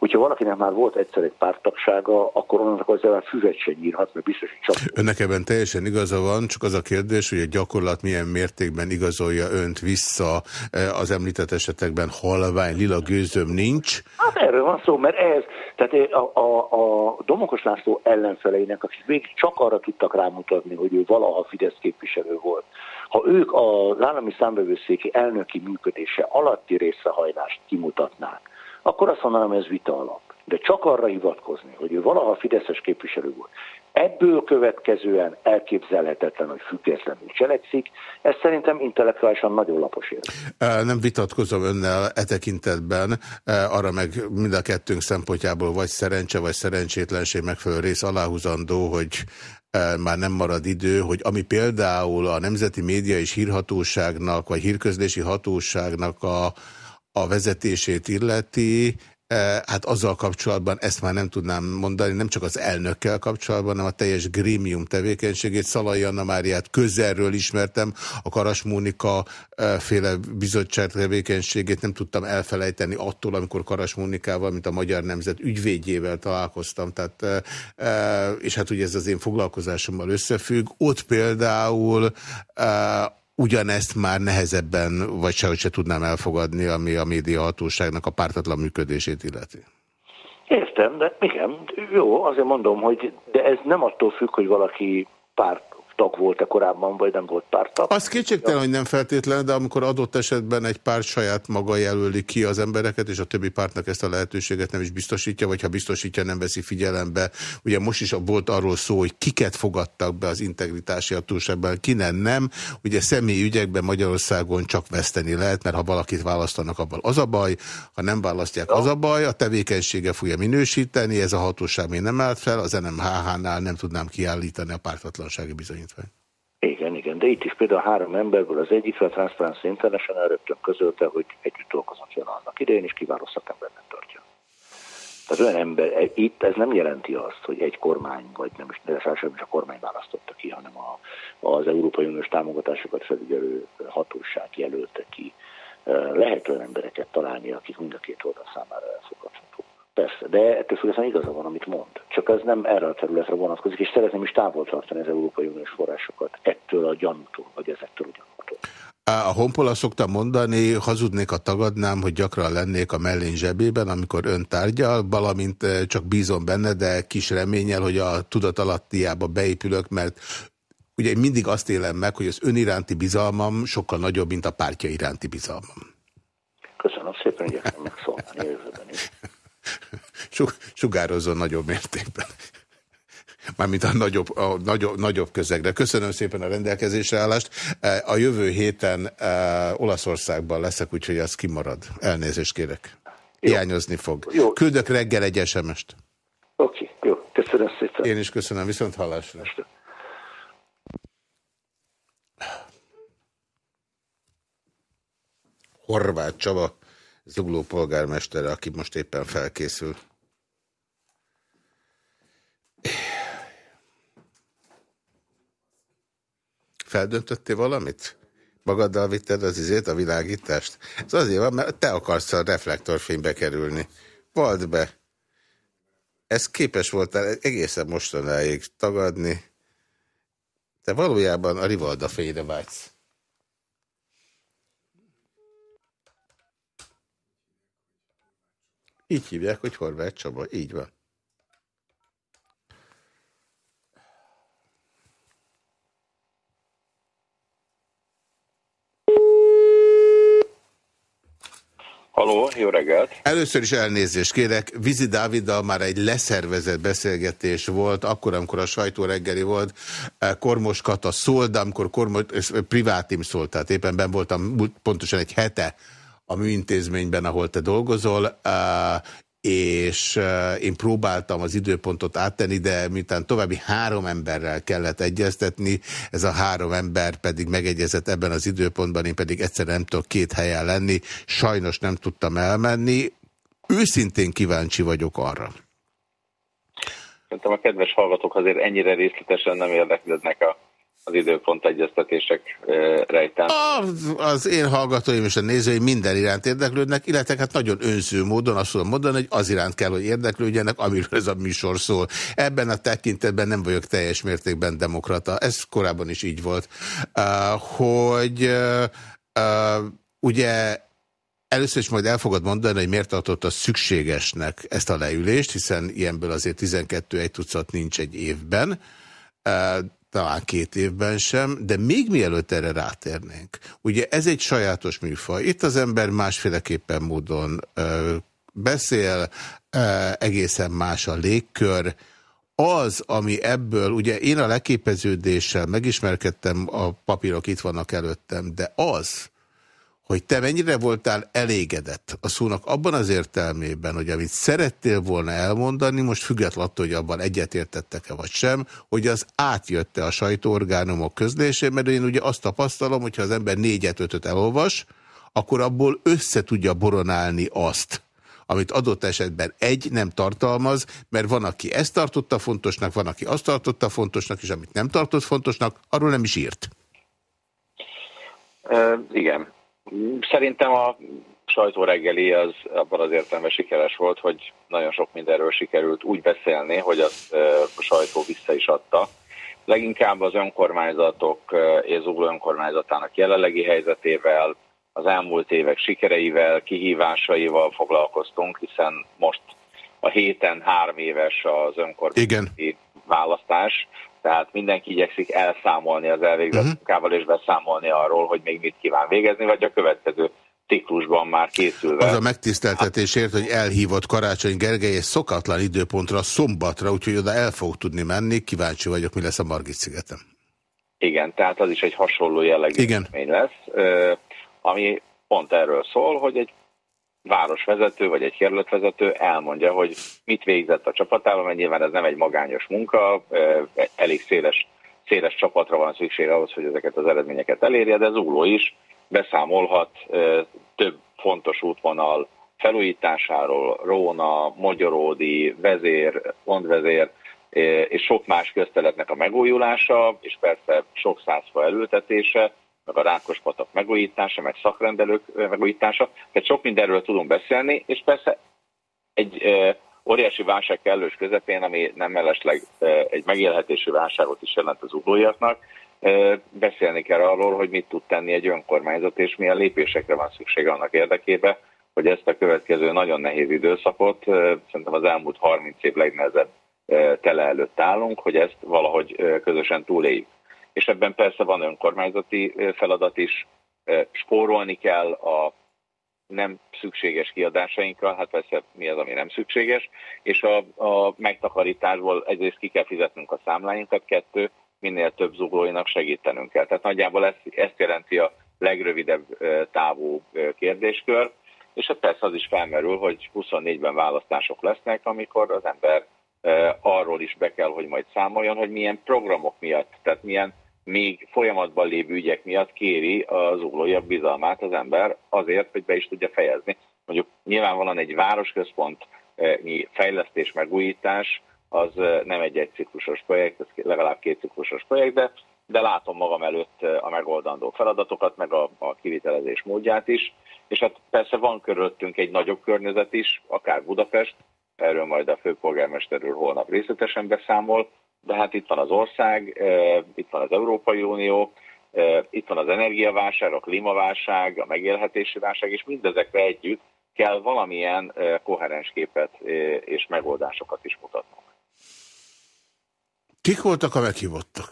hogyha valakinek már volt egyszer egy pártagsága, akkor annak az már füvet se nyírhat, mert biztos, hogy csak... Önnek ebben teljesen igaza van, csak az a kérdés, hogy a gyakorlat milyen mértékben igazolja önt vissza az említett esetekben halvány, lila gőzöm nincs. Hát erről van szó, mert ez, tehát a, a, a Domokos László ellenfeleinek, akik még csak arra tudtak rámutatni, hogy ő valaha Fidesz képviselő volt, ha ők az állami számbevőszéki elnöki működése alatti részrehajlást kimutatnák, akkor azt mondanám, hogy ez vita alap. De csak arra hivatkozni, hogy ő valaha Fideszes képviselő volt, ebből következően elképzelhetetlen, hogy függetlenül cselekszik, ez szerintem intellektuálisan nagyon lapos ér. Nem vitatkozom önnel e tekintetben, arra meg mind a kettőnk szempontjából vagy szerencse, vagy szerencsétlenség megfelelő rész aláhúzandó, hogy már nem marad idő, hogy ami például a Nemzeti Média és Hírhatóságnak, vagy Hírközlési Hatóságnak a, a vezetését illeti, Hát azzal kapcsolatban ezt már nem tudnám mondani, nem csak az elnökkel kapcsolatban, hanem a teljes grémium tevékenységét. Szalai Anna Máriát közelről ismertem, a Karas Mónika féle bizottság tevékenységét nem tudtam elfelejteni attól, amikor Karas Mónikával, mint a Magyar Nemzet ügyvédjével találkoztam. Tehát, és hát ugye ez az én foglalkozásommal összefügg. Ott például ugyanezt már nehezebben, vagy sehogy se tudnám elfogadni, ami a médiahatóságnak a pártatlan működését illeti. Értem, de igen, jó, azért mondom, hogy de ez nem attól függ, hogy valaki párt tag volt-e korábban, vagy nem volt pártag. Az kétségtelen, hogy nem feltétlen, de amikor adott esetben egy párt saját maga jelöli ki az embereket, és a többi pártnak ezt a lehetőséget nem is biztosítja, vagy ha biztosítja, nem veszi figyelembe. Ugye most is volt arról szó, hogy kiket fogadtak be az integritási hatóságban, ki nem, nem. Ugye személyi ügyekben Magyarországon csak veszteni lehet, mert ha valakit választanak, abban az a baj, ha nem választják, az a baj, a tevékenysége fogja minősíteni, ez a hatóság még nem állt fel, az NMHH-nál nem tudnám kiállítani a pártatlansági bizonyítvány. Igen, igen, de itt is például három emberből az egyik a Transparency International rögtön közölte, hogy együtt dolgozott jön annak idején, és kiváló szakembernek tartja. Tehát olyan ember, e, itt ez nem jelenti azt, hogy egy kormány, vagy nem is, de sem is a kormány választotta ki, hanem a, az Európai Uniós támogatásokat felügyelő hatóság jelölte ki. Lehet olyan embereket találni, akik mind a két oldal számára elfogadhatók. Persze, de ettől függetlenül igaza van, amit mond. Csak ez nem erre a területre vonatkozik, és szeretném is távol tartani az Európai Uniós forrásokat ettől a gyanútól, vagy ezektől a gyanútól. A honpola szoktam mondani, hazudnék, a tagadnám, hogy gyakran lennék a mellény zsebében, amikor ön tárgyal, valamint csak bízom benne, de kis reményel, hogy a tudat alattiába beépülök, mert ugye mindig azt élem meg, hogy az ön iránti bizalmam sokkal nagyobb, mint a pártja iránti bizalmam. Köszönöm szépen, igyekszem megszólni jövőben is. Sugározzon nagyobb mértékben. Mármint a nagyobb, a nagyobb, nagyobb közegre. Köszönöm szépen a rendelkezésre állást. A jövő héten uh, Olaszországban leszek, úgyhogy az kimarad. Elnézést kérek. Jó. Hiányozni fog. Jó. Küldök reggel egy SMS-t. Oké, okay, jó. Köszönöm szépen. Én is köszönöm. Viszont hallásra. Horváth Csaba. Zugló polgármestere, aki most éppen felkészül. Feldöntöttél valamit? Magaddal vitted az izét, a világítást? Ez azért van, mert te akarsz a reflektorfénybe kerülni. Vald be. Ez képes voltál egészen mostanáig tagadni. Te valójában a Rivalda fényre vágysz. Így hívják, hogy Horváth Csaba. Így van. Haló, jó reggelt! Először is elnézést kérek, Vizi Dáviddal már egy leszervezett beszélgetés volt, akkor, amikor a sajtó reggeli volt, Kormos Kata szólt, amikor Kormos, privátim szólt, tehát éppen ben voltam pontosan egy hete a műintézményben, ahol te dolgozol, és én próbáltam az időpontot áttenni, de miután további három emberrel kellett egyeztetni, ez a három ember pedig megegyezett ebben az időpontban, én pedig egyszerűen nem tudok két helyen lenni, sajnos nem tudtam elmenni. Őszintén kíváncsi vagyok arra. Szerintem a kedves hallgatók azért ennyire részletesen nem érdeklődnek a az időpont egyeztetések rejtem. Az, az én hallgatóim és a nézőim minden iránt érdeklődnek, illetve hát nagyon önző módon azt tudom mondani, hogy az iránt kell, hogy érdeklődjenek, amiről ez a műsor szól. Ebben a tekintetben nem vagyok teljes mértékben demokrata. Ez korábban is így volt. Hogy ugye Először is majd el fogod mondani, hogy miért tartotta szükségesnek ezt a leülést, hiszen ilyenből azért 12 egy tucat nincs egy évben talán két évben sem, de még mielőtt erre rátérnénk. Ugye ez egy sajátos műfaj. Itt az ember másféleképpen módon ö, beszél, ö, egészen más a légkör. Az, ami ebből, ugye én a leképeződéssel megismerkedtem, a papírok itt vannak előttem, de az, hogy te mennyire voltál elégedett a szónak abban az értelmében, hogy amit szerettél volna elmondani, most függetlenül attól, hogy abban egyetértettek-e vagy sem, hogy az átjötte a sajtóorgánumok közlésén, mert én ugye azt tapasztalom, hogyha az ember négyet, ötöt elolvas, akkor abból össze tudja boronálni azt, amit adott esetben egy nem tartalmaz, mert van, aki ezt tartotta fontosnak, van, aki azt tartotta fontosnak, és amit nem tartott fontosnak, arról nem is írt. Uh, igen. Szerintem a sajtó reggeli az abban az értelemben sikeres volt, hogy nagyon sok mindenről sikerült úgy beszélni, hogy azt a sajtó vissza is adta. Leginkább az önkormányzatok és Zugló önkormányzatának jelenlegi helyzetével, az elmúlt évek sikereivel, kihívásaival foglalkoztunk, hiszen most a héten három éves az önkormányzati Igen. Választás, tehát mindenki igyekszik elszámolni az elvégzett uh-huh. munkával, és beszámolni arról, hogy még mit kíván végezni, vagy a következő ciklusban már készülve. Az a megtiszteltetésért, hogy elhívott Karácsony Gergely egy szokatlan időpontra, szombatra, úgyhogy oda el fog tudni menni. Kíváncsi vagyok, mi lesz a Margit szigetem. Igen, tehát az is egy hasonló jellegű Igen. lesz, ami pont erről szól, hogy egy városvezető vagy egy kerületvezető elmondja, hogy mit végzett a csapatával, mert nyilván ez nem egy magányos munka, elég széles, széles csapatra van szükség ahhoz, hogy ezeket az eredményeket elérje, de Zugló is beszámolhat több fontos útvonal felújításáról, Róna, Magyaródi, vezér, pontvezér, és sok más közteletnek a megújulása, és persze sok százfa elültetése, meg a rákospatak megújítása, meg szakrendelők megújítása. Tehát sok mindenről tudunk beszélni, és persze egy óriási válság kellős közepén, ami nem mellesleg egy megélhetési válságot is jelent az uglóiaknak, beszélni kell arról, hogy mit tud tenni egy önkormányzat, és milyen lépésekre van szüksége annak érdekében, hogy ezt a következő nagyon nehéz időszakot, szerintem az elmúlt 30 év legnehezebb tele előtt állunk, hogy ezt valahogy közösen túléljük és ebben persze van önkormányzati feladat is, spórolni kell a nem szükséges kiadásainkkal, hát persze mi az, ami nem szükséges, és a, a megtakarításból egyrészt ki kell fizetnünk a számláinkat, kettő, minél több zuglóinak segítenünk kell. Tehát nagyjából ezt, ezt jelenti a legrövidebb távú kérdéskör, és hát persze az is felmerül, hogy 24-ben választások lesznek, amikor az ember arról is be kell, hogy majd számoljon, hogy milyen programok miatt, tehát milyen még folyamatban lévő ügyek miatt kéri az uglójabb bizalmát az ember azért, hogy be is tudja fejezni. Mondjuk nyilvánvalóan egy városközpont fejlesztés, megújítás, az nem egy egyciklusos projekt, ez legalább két ciklusos projekt, de, de látom magam előtt a megoldandó feladatokat, meg a, a kivitelezés módját is. És hát persze van körülöttünk egy nagyobb környezet is, akár Budapest, erről majd a főpolgármester úr holnap részletesen beszámol, de hát itt van az ország, itt van az Európai Unió, itt van az energiaválság, a klímaválság, a megélhetési válság, és mindezekre együtt kell valamilyen koherens képet és megoldásokat is mutatnunk. Kik voltak a meghívottak?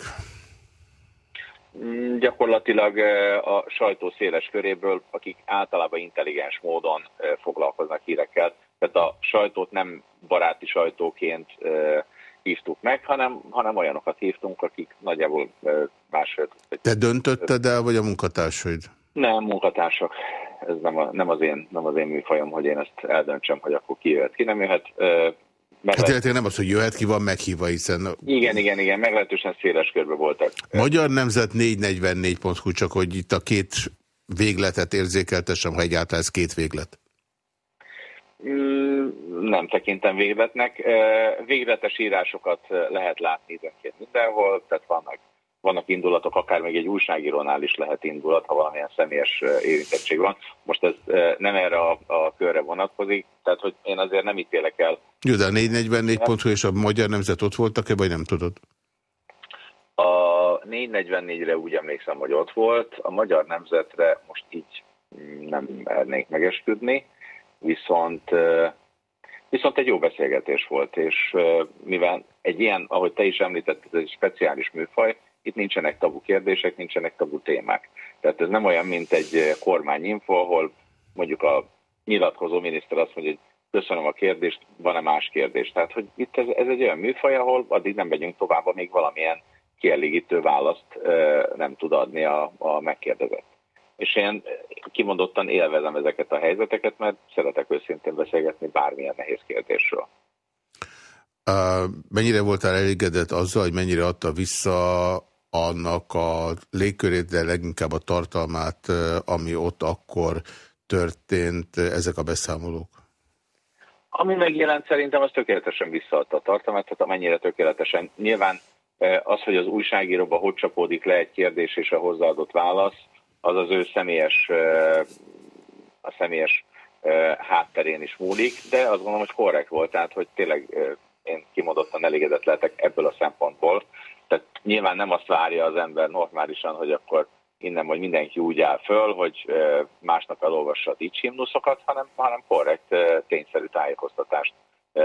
Mm, gyakorlatilag a sajtó széles köréből, akik általában intelligens módon foglalkoznak hírekkel. Tehát a sajtót nem baráti sajtóként hívtuk meg, hanem, hanem olyanokat hívtunk, akik nagyjából másfél. Te döntötted el, vagy a munkatársaid? Nem, munkatársak. Ez nem, a, nem, az én, nem az én műfajom, hogy én ezt eldöntsem, hogy akkor ki jöhet, ki nem jöhet. Meglehet... Hát nem az, hogy jöhet ki, van meghívva, hiszen... Igen, igen, igen, meglehetősen széles körbe voltak. Magyar Nemzet 444.hu, csak hogy itt a két végletet érzékeltessem, ha egyáltalán ez két véglet. Mm, nem tekintem végletnek. Végletes írásokat lehet látni időnként mindenhol, tehát vannak vannak indulatok, akár még egy újságírónál is lehet indulat, ha valamilyen személyes érintettség van. Most ez nem erre a, a körre vonatkozik, tehát hogy én azért nem ítélek el. Jó, de a 444 pontú és a Magyar Nemzet ott voltak-e, vagy nem tudod? A 444-re úgy emlékszem, hogy ott volt, a Magyar Nemzetre most így nem mernék megesküdni, viszont Viszont egy jó beszélgetés volt, és mivel egy ilyen, ahogy te is említetted, egy speciális műfaj, itt nincsenek tabu kérdések, nincsenek tabu témák. Tehát ez nem olyan, mint egy kormányinfo, ahol mondjuk a nyilatkozó miniszter azt mondja, hogy köszönöm a kérdést, van-e más kérdés. Tehát, hogy itt ez, ez egy olyan műfaj, ahol addig nem megyünk tovább, amíg valamilyen kielégítő választ nem tud adni a, a megkérdezett. És én kimondottan élvezem ezeket a helyzeteket, mert szeretek őszintén beszélgetni bármilyen nehéz kérdésről. Mennyire voltál elégedett azzal, hogy mennyire adta vissza annak a légkörét, de leginkább a tartalmát, ami ott akkor történt, ezek a beszámolók? Ami megjelent szerintem, az tökéletesen visszaadta a tartalmát, tehát amennyire tökéletesen. Nyilván az, hogy az újságíróba hogy csapódik le egy kérdés és a hozzáadott válasz, az az ő személyes, a személyes hátterén is múlik, de azt gondolom, hogy korrekt volt, tehát hogy tényleg én kimondottan elégedett lehetek ebből a szempontból. Tehát nyilván nem azt várja az ember normálisan, hogy akkor innen majd mindenki úgy áll föl, hogy másnap elolvassa a dicsimnuszokat, hanem, hanem korrekt, tényszerű tájékoztatást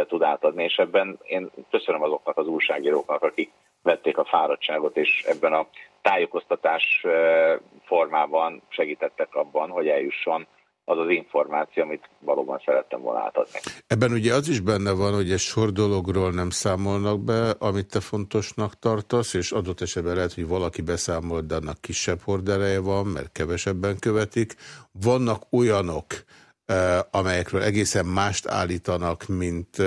tud átadni, és ebben én köszönöm azoknak az újságíróknak, akik vették a fáradtságot, és ebben a tájékoztatás formában segítettek abban, hogy eljusson az az információ, amit valóban szerettem volna átadni. Ebben ugye az is benne van, hogy egy sor dologról nem számolnak be, amit te fontosnak tartasz, és adott esetben lehet, hogy valaki beszámol, de annak kisebb hordereje van, mert kevesebben követik. Vannak olyanok, amelyekről egészen mást állítanak, mint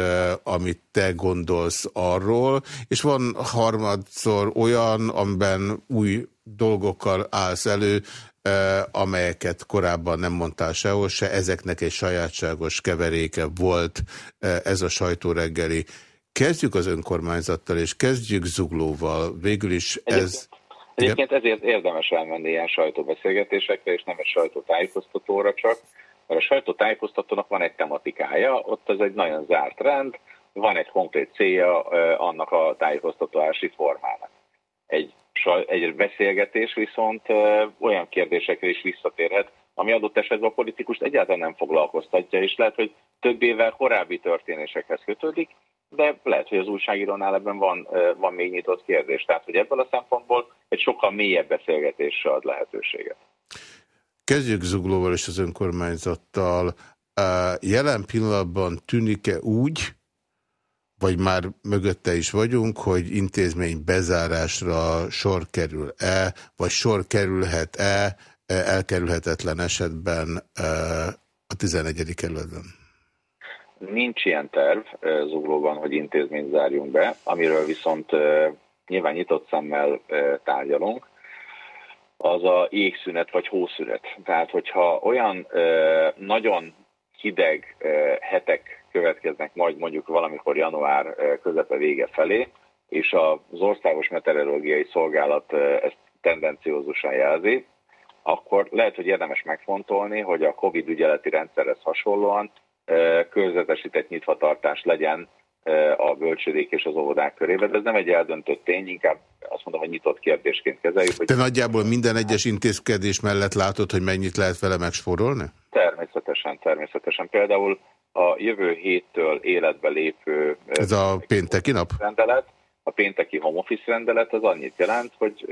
amit te gondolsz arról, és van harmadszor olyan, amiben új dolgokkal állsz elő, amelyeket korábban nem mondtál sehol se, ezeknek egy sajátságos keveréke volt ez a sajtóreggeli. Kezdjük az önkormányzattal, és kezdjük Zuglóval. Végül is ez... Egyébként ezért érdemes elmenni ilyen sajtóbeszélgetésekre, és nem egy sajtótájékoztatóra csak, mert a sajtótájékoztatónak van egy tematikája, ott az egy nagyon zárt rend, van egy konkrét célja annak a tájékoztatási formának. Egy, egy beszélgetés viszont olyan kérdésekre is visszatérhet, ami adott esetben a politikust egyáltalán nem foglalkoztatja, és lehet, hogy több évvel korábbi történésekhez kötődik, de lehet, hogy az újságírónál ebben van, van még nyitott kérdés. Tehát, hogy ebből a szempontból egy sokkal mélyebb beszélgetésre ad lehetőséget. Kezdjük Zuglóval és az önkormányzattal. Jelen pillanatban tűnik-e úgy, vagy már mögötte is vagyunk, hogy intézmény bezárásra sor kerül-e, vagy sor kerülhet-e elkerülhetetlen esetben a 11. kerületben? Nincs ilyen terv Zuglóban, hogy intézményt zárjunk be, amiről viszont nyilván nyitott szemmel tárgyalunk az a égszünet vagy hószünet. Tehát, hogyha olyan ö, nagyon hideg ö, hetek következnek majd mondjuk valamikor január közepe vége felé, és az Országos Meteorológiai Szolgálat ezt tendenciózusan jelzi, akkor lehet, hogy érdemes megfontolni, hogy a COVID ügyeleti rendszerhez hasonlóan körzetesített nyitvatartás legyen a bölcsödék és az óvodák körében, de ez nem egy eldöntött tény, inkább azt mondom, hogy nyitott kérdésként kezeljük. Hogy Te nagyjából minden egyes intézkedés mellett látod, hogy mennyit lehet vele megsporolni? Természetesen, természetesen. Például a jövő héttől életbe lépő... Ez a pénteki nap? Rendelet, a pénteki home office rendelet az annyit jelent, hogy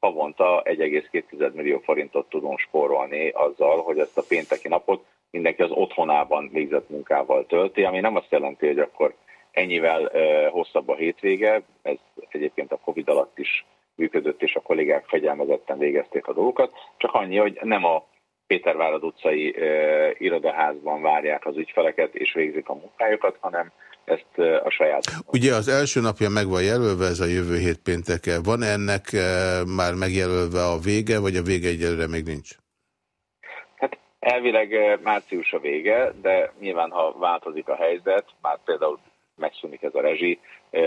havonta 1,2 millió forintot tudunk spórolni azzal, hogy ezt a pénteki napot mindenki az otthonában végzett munkával tölti, ami nem azt jelenti, hogy akkor ennyivel hosszabb a hétvége, ez egyébként a Covid alatt is működött, és a kollégák fegyelmezetten végezték a dolgokat, csak annyi, hogy nem a Pétervárad utcai uh, irodaházban várják az ügyfeleket és végzik a munkájukat, hanem ezt uh, a saját. Ugye az első napja meg van jelölve, ez a jövő hét pénteke. Van ennek uh, már megjelölve a vége, vagy a vége egyelőre még nincs? Hát elvileg március a vége, de nyilván ha változik a helyzet, már például megszűnik ez a rezsi,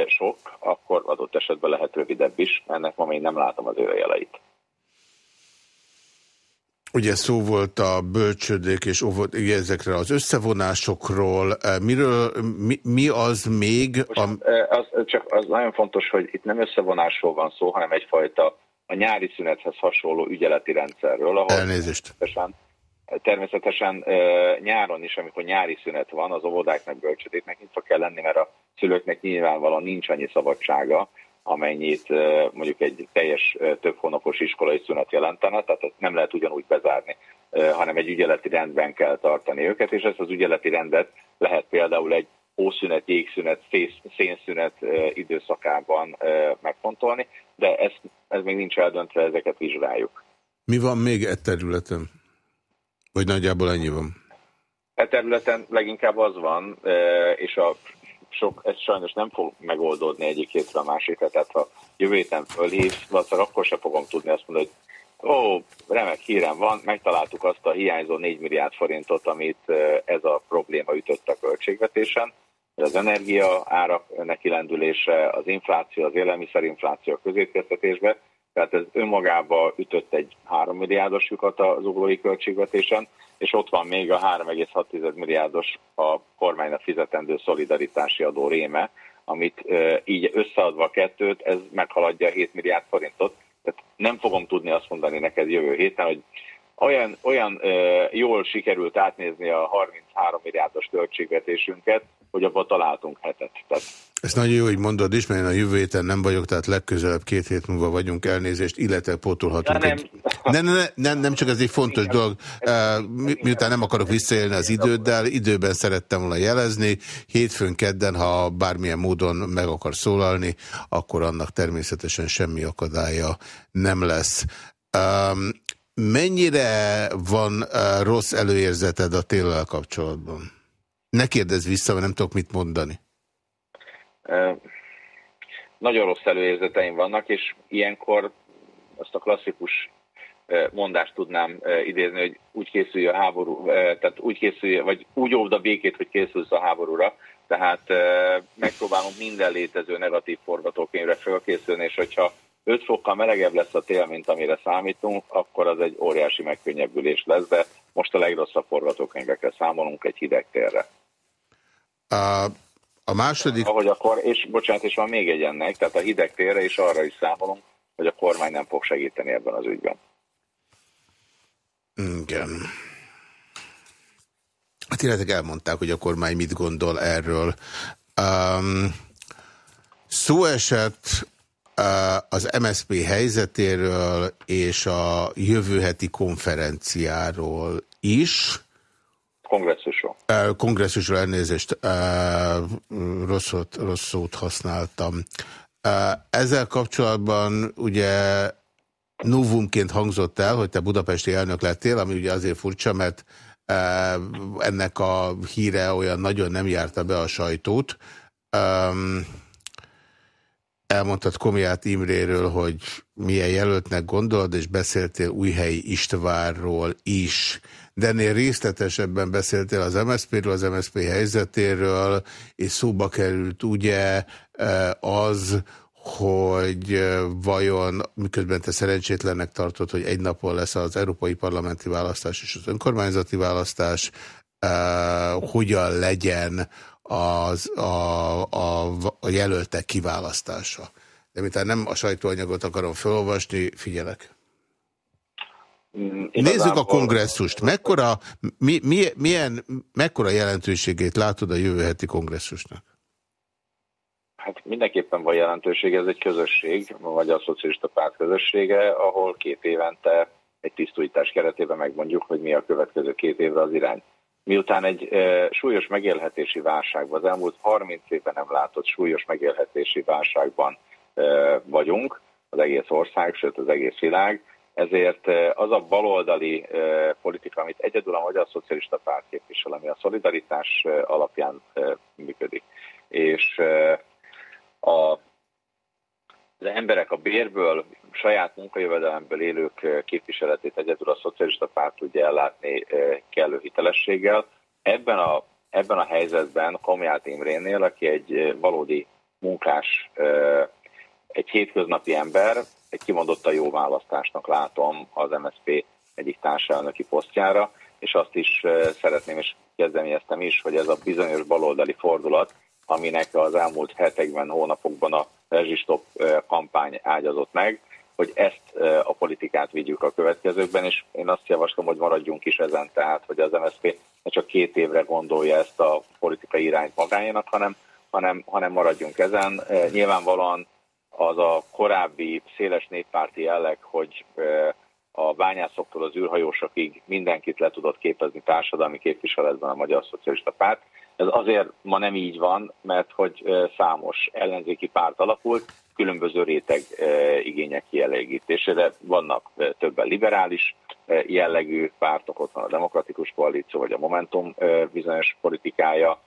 sok, akkor adott esetben lehet rövidebb is. Ennek ma még nem látom az ő jeleit. Ugye szó volt a bölcsödék és óvod, ezekre az összevonásokról. Miről, mi, mi az még? Most, a... az, csak az nagyon fontos, hogy itt nem összevonásról van szó, hanem egyfajta a nyári szünethez hasonló ügyeleti rendszerről. Ahol Elnézést. Természetesen, természetesen nyáron is, amikor nyári szünet van, az óvodáknak, bölcsödéknek nyitva kell lenni, mert a szülőknek nyilvánvalóan nincs annyi szabadsága, amennyit mondjuk egy teljes több hónapos iskolai szünet jelentene, tehát nem lehet ugyanúgy bezárni, hanem egy ügyeleti rendben kell tartani őket, és ezt az ügyeleti rendet lehet például egy hószünet, jégszünet, szénszünet időszakában megfontolni, de ez, ez még nincs eldöntve, ezeket vizsgáljuk. Mi van még e területen? Vagy nagyjából ennyi van? E területen leginkább az van, és a sok, ez sajnos nem fog megoldódni egyik hétre a másikra, tehát ha jövő héten fölhívsz, valószínűleg akkor sem fogom tudni azt mondani, hogy ó, remek hírem van, megtaláltuk azt a hiányzó 4 milliárd forintot, amit ez a probléma ütött a költségvetésen, az energia árak nekilendülése, az infláció, az élelmiszerinfláció a közétkeztetésbe, tehát ez önmagába ütött egy 3 milliárdos lyukat az uglói költségvetésen, és ott van még a 3,6 milliárdos a kormánynak fizetendő szolidaritási adó réme, amit így összeadva a kettőt, ez meghaladja a 7 milliárd forintot. Tehát nem fogom tudni azt mondani neked jövő héten, hogy olyan, olyan jól sikerült átnézni a 33 milliárdos költségvetésünket, hogy abban találtunk hetet. Tehát... Ez nagyon jó, hogy mondod is, mert én a jövő héten nem vagyok, tehát legközelebb két hét múlva vagyunk elnézést, illetve pótolhatunk. Nem. Egy... Nem, nem, nem, nem, csak ez egy fontos Igen. dolog. Mi, miután nem akarok visszaélni az időddel, időben szerettem volna jelezni. Hétfőn, kedden, ha bármilyen módon meg akar szólalni, akkor annak természetesen semmi akadálya nem lesz. Um, mennyire van uh, rossz előérzeted a téllel kapcsolatban? Ne kérdezz vissza, mert nem tudok mit mondani. Nagyon rossz előérzeteim vannak, és ilyenkor azt a klasszikus mondást tudnám idézni, hogy úgy készülj a háború, tehát úgy készülj, vagy úgy óvd a békét, hogy készülsz a háborúra. Tehát megpróbálunk minden létező negatív forgatókönyvre fölkészülni, és hogyha 5 fokkal melegebb lesz a tél, mint amire számítunk, akkor az egy óriási megkönnyebbülés lesz, de most a legrosszabb forgatókönyvekkel számolunk egy hideg térre. A, a második... Ahogy akkor, és bocsánat, és van még egy ennek, tehát a hideg térre is arra is számolunk, hogy a kormány nem fog segíteni ebben az ügyben. Igen. Hát illetve elmondták, hogy a kormány mit gondol erről. Um, szó esett az MSZP helyzetéről és a jövő heti konferenciáról is. Kongresszusról. Kongresszusról elnézést, rossz, szót, rossz szót használtam. Ezzel kapcsolatban ugye novumként hangzott el, hogy te budapesti elnök lettél, ami ugye azért furcsa, mert ennek a híre olyan nagyon nem járta be a sajtót. Elmondtad Komiát Imréről, hogy milyen jelöltnek gondolod, és beszéltél Újhelyi Istvárról is. De ennél részletesebben beszéltél az MSZP-ről, az MSZP helyzetéről, és szóba került ugye e, az, hogy e, vajon, miközben te szerencsétlennek tartod, hogy egy napon lesz az európai parlamenti választás és az önkormányzati választás, uh, hogyan legyen az, a, a, a jelöltek kiválasztása. De mintha nem a sajtóanyagot akarom felolvasni, figyelek. Mm, Nézzük a kongresszust. Mekkora, mi, mi, milyen, mekkora jelentőségét látod a jövő heti kongresszusnak? Hát mindenképpen van jelentőség, ez egy közösség, vagy a szocialista párt közössége, ahol két évente egy tisztújítás keretében megmondjuk, hogy mi a következő két évre az irány miután egy e, súlyos megélhetési válságban, az elmúlt 30 évben nem látott súlyos megélhetési válságban e, vagyunk, az egész ország, sőt az egész világ, ezért az a baloldali e, politika, amit egyedül a Magyar Szocialista Párt képvisel, ami a szolidaritás alapján működik, és a az emberek a bérből, saját munkajövedelemből élők képviseletét egyedül a szocialista párt tudja ellátni kellő hitelességgel. Ebben a, ebben a helyzetben Komját Imrénél, aki egy valódi munkás, egy hétköznapi ember, egy kimondottan jó választásnak látom az MSZP egyik társadalmi posztjára, és azt is szeretném, és kezdeményeztem is, hogy ez a bizonyos baloldali fordulat, aminek az elmúlt hetekben, hónapokban a rezsistop kampány ágyazott meg, hogy ezt a politikát vigyük a következőkben, és én azt javaslom, hogy maradjunk is ezen, tehát, hogy az MSZP ne csak két évre gondolja ezt a politikai irányt magáénak, hanem, hanem, hanem maradjunk ezen. Nyilvánvalóan az a korábbi széles néppárti jelleg, hogy a bányászoktól az űrhajósokig mindenkit le tudott képezni társadalmi képviseletben a Magyar Szocialista Párt. Ez azért ma nem így van, mert hogy számos ellenzéki párt alakult, különböző réteg igények kielégítésére. Vannak többen liberális jellegű pártok, ott van a Demokratikus Koalíció, vagy a Momentum bizonyos politikája,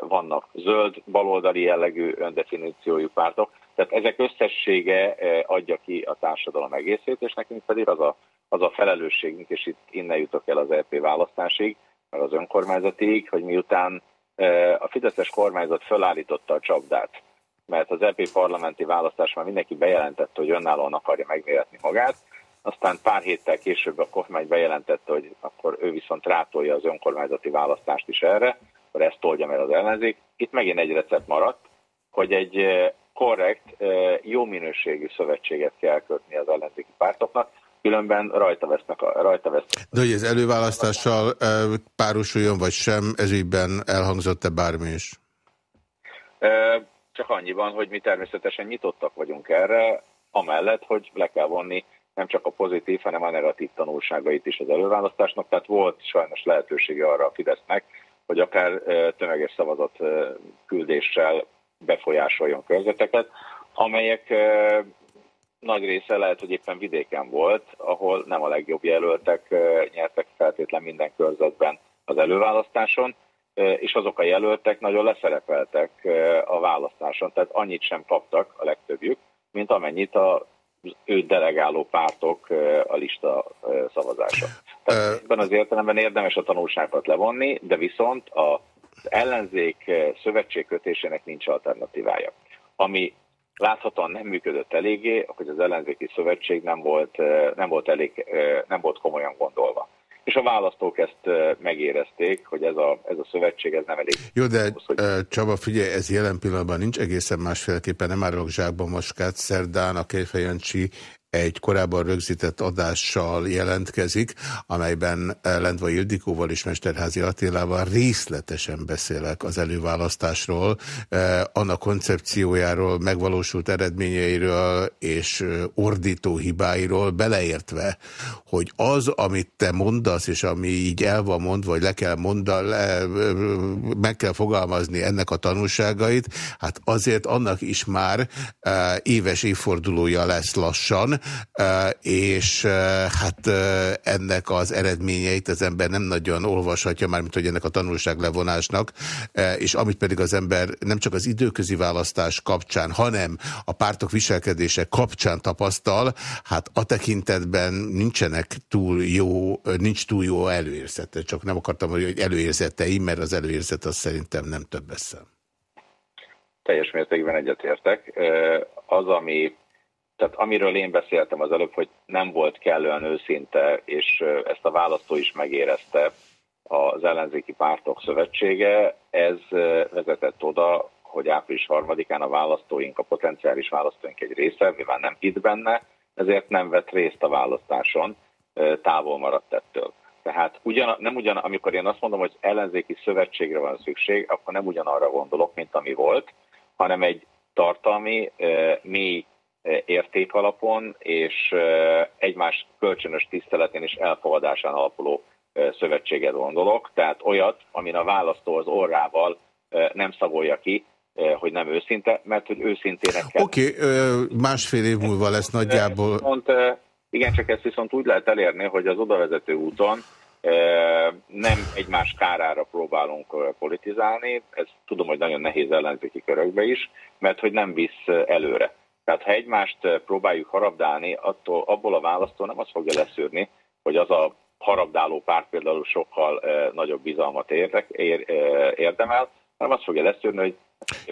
vannak zöld, baloldali jellegű öndefiníciójú pártok, tehát ezek összessége adja ki a társadalom egészét, és nekünk pedig az a, az a felelősségünk, és itt innen jutok el az EP választásig, meg az önkormányzatig, hogy miután a Fideszes kormányzat fölállította a csapdát, mert az EP parlamenti választás már mindenki bejelentette, hogy önállóan akarja megméretni magát, aztán pár héttel később a kormány bejelentette, hogy akkor ő viszont rátolja az önkormányzati választást is erre, akkor ezt oldja meg az ellenzék. Itt megint egy recept maradt, hogy egy korrekt, jó minőségű szövetséget kell kötni az ellenzéki pártoknak, különben rajta vesznek. A, rajta vesznek. De hogy ez előválasztással párosuljon, vagy sem, ezügyben elhangzott-e bármi is? Csak annyiban, hogy mi természetesen nyitottak vagyunk erre, amellett, hogy le kell vonni nem csak a pozitív, hanem a negatív tanulságait is az előválasztásnak. Tehát volt sajnos lehetősége arra a Fidesznek, hogy akár tömeges szavazat küldéssel befolyásoljon körzeteket, amelyek nagy része lehet, hogy éppen vidéken volt, ahol nem a legjobb jelöltek nyertek feltétlen minden körzetben az előválasztáson, és azok a jelöltek nagyon leszerepeltek a választáson, tehát annyit sem kaptak a legtöbbjük, mint amennyit a ő delegáló pártok a lista szavazása. Tehát ebben az értelemben érdemes a tanulságot levonni, de viszont a az ellenzék szövetségkötésének nincs alternatívája. Ami láthatóan nem működött eléggé, hogy az ellenzéki szövetség nem volt, nem volt, elég, nem volt komolyan gondolva. És a választók ezt megérezték, hogy ez a, ez a szövetség ez nem elég. Jó, de ahhoz, hogy... Csaba, figyelj, ez jelen pillanatban nincs egészen másféleképpen, nem árulok zsákba moskát, szerdán a Kéfejancsi egy korábban rögzített adással jelentkezik, amelyben Lendva Ildikóval és Mesterházi Attilával részletesen beszélek az előválasztásról, eh, annak koncepciójáról, megvalósult eredményeiről és eh, ordító hibáiról, beleértve, hogy az, amit te mondasz, és ami így el van mondva, vagy le kell mondani, le, meg kell fogalmazni ennek a tanulságait, hát azért annak is már eh, éves évfordulója lesz lassan, és hát ennek az eredményeit az ember nem nagyon olvashatja, mármint hogy ennek a tanulság levonásnak, és amit pedig az ember nem csak az időközi választás kapcsán, hanem a pártok viselkedése kapcsán tapasztal, hát a tekintetben nincsenek túl jó, nincs túl jó előérzete, csak nem akartam, hogy előérzeteim, mert az előérzet az szerintem nem több beszél. Teljes mértékben egyetértek. Az, ami tehát amiről én beszéltem az előbb, hogy nem volt kellően őszinte, és ezt a választó is megérezte az ellenzéki pártok szövetsége, ez vezetett oda, hogy április harmadikán a választóink, a potenciális választóink egy része, mivel nem hitt benne, ezért nem vett részt a választáson, távol maradt ettől. Tehát ugyan, nem ugyan, amikor én azt mondom, hogy ellenzéki szövetségre van szükség, akkor nem ugyanarra gondolok, mint ami volt, hanem egy tartalmi, mély értékalapon és egymás kölcsönös tiszteletén és elfogadásán alapuló szövetséget gondolok. Tehát olyat, amin a választó az orrával nem szagolja ki, hogy nem őszinte, mert hogy őszintének kell. Oké, okay, másfél év múlva lesz nagyjából. Viszont, igen, csak ezt viszont úgy lehet elérni, hogy az odavezető úton nem egymás kárára próbálunk politizálni, ez tudom, hogy nagyon nehéz ellenzéki körökbe is, mert hogy nem visz előre. Tehát ha egymást próbáljuk harabdálni, attól, abból a választó nem azt fogja leszűrni, hogy az a harabdáló párt például sokkal nagyobb bizalmat érdek, ér, érdemel, hanem azt fogja leszűrni, hogy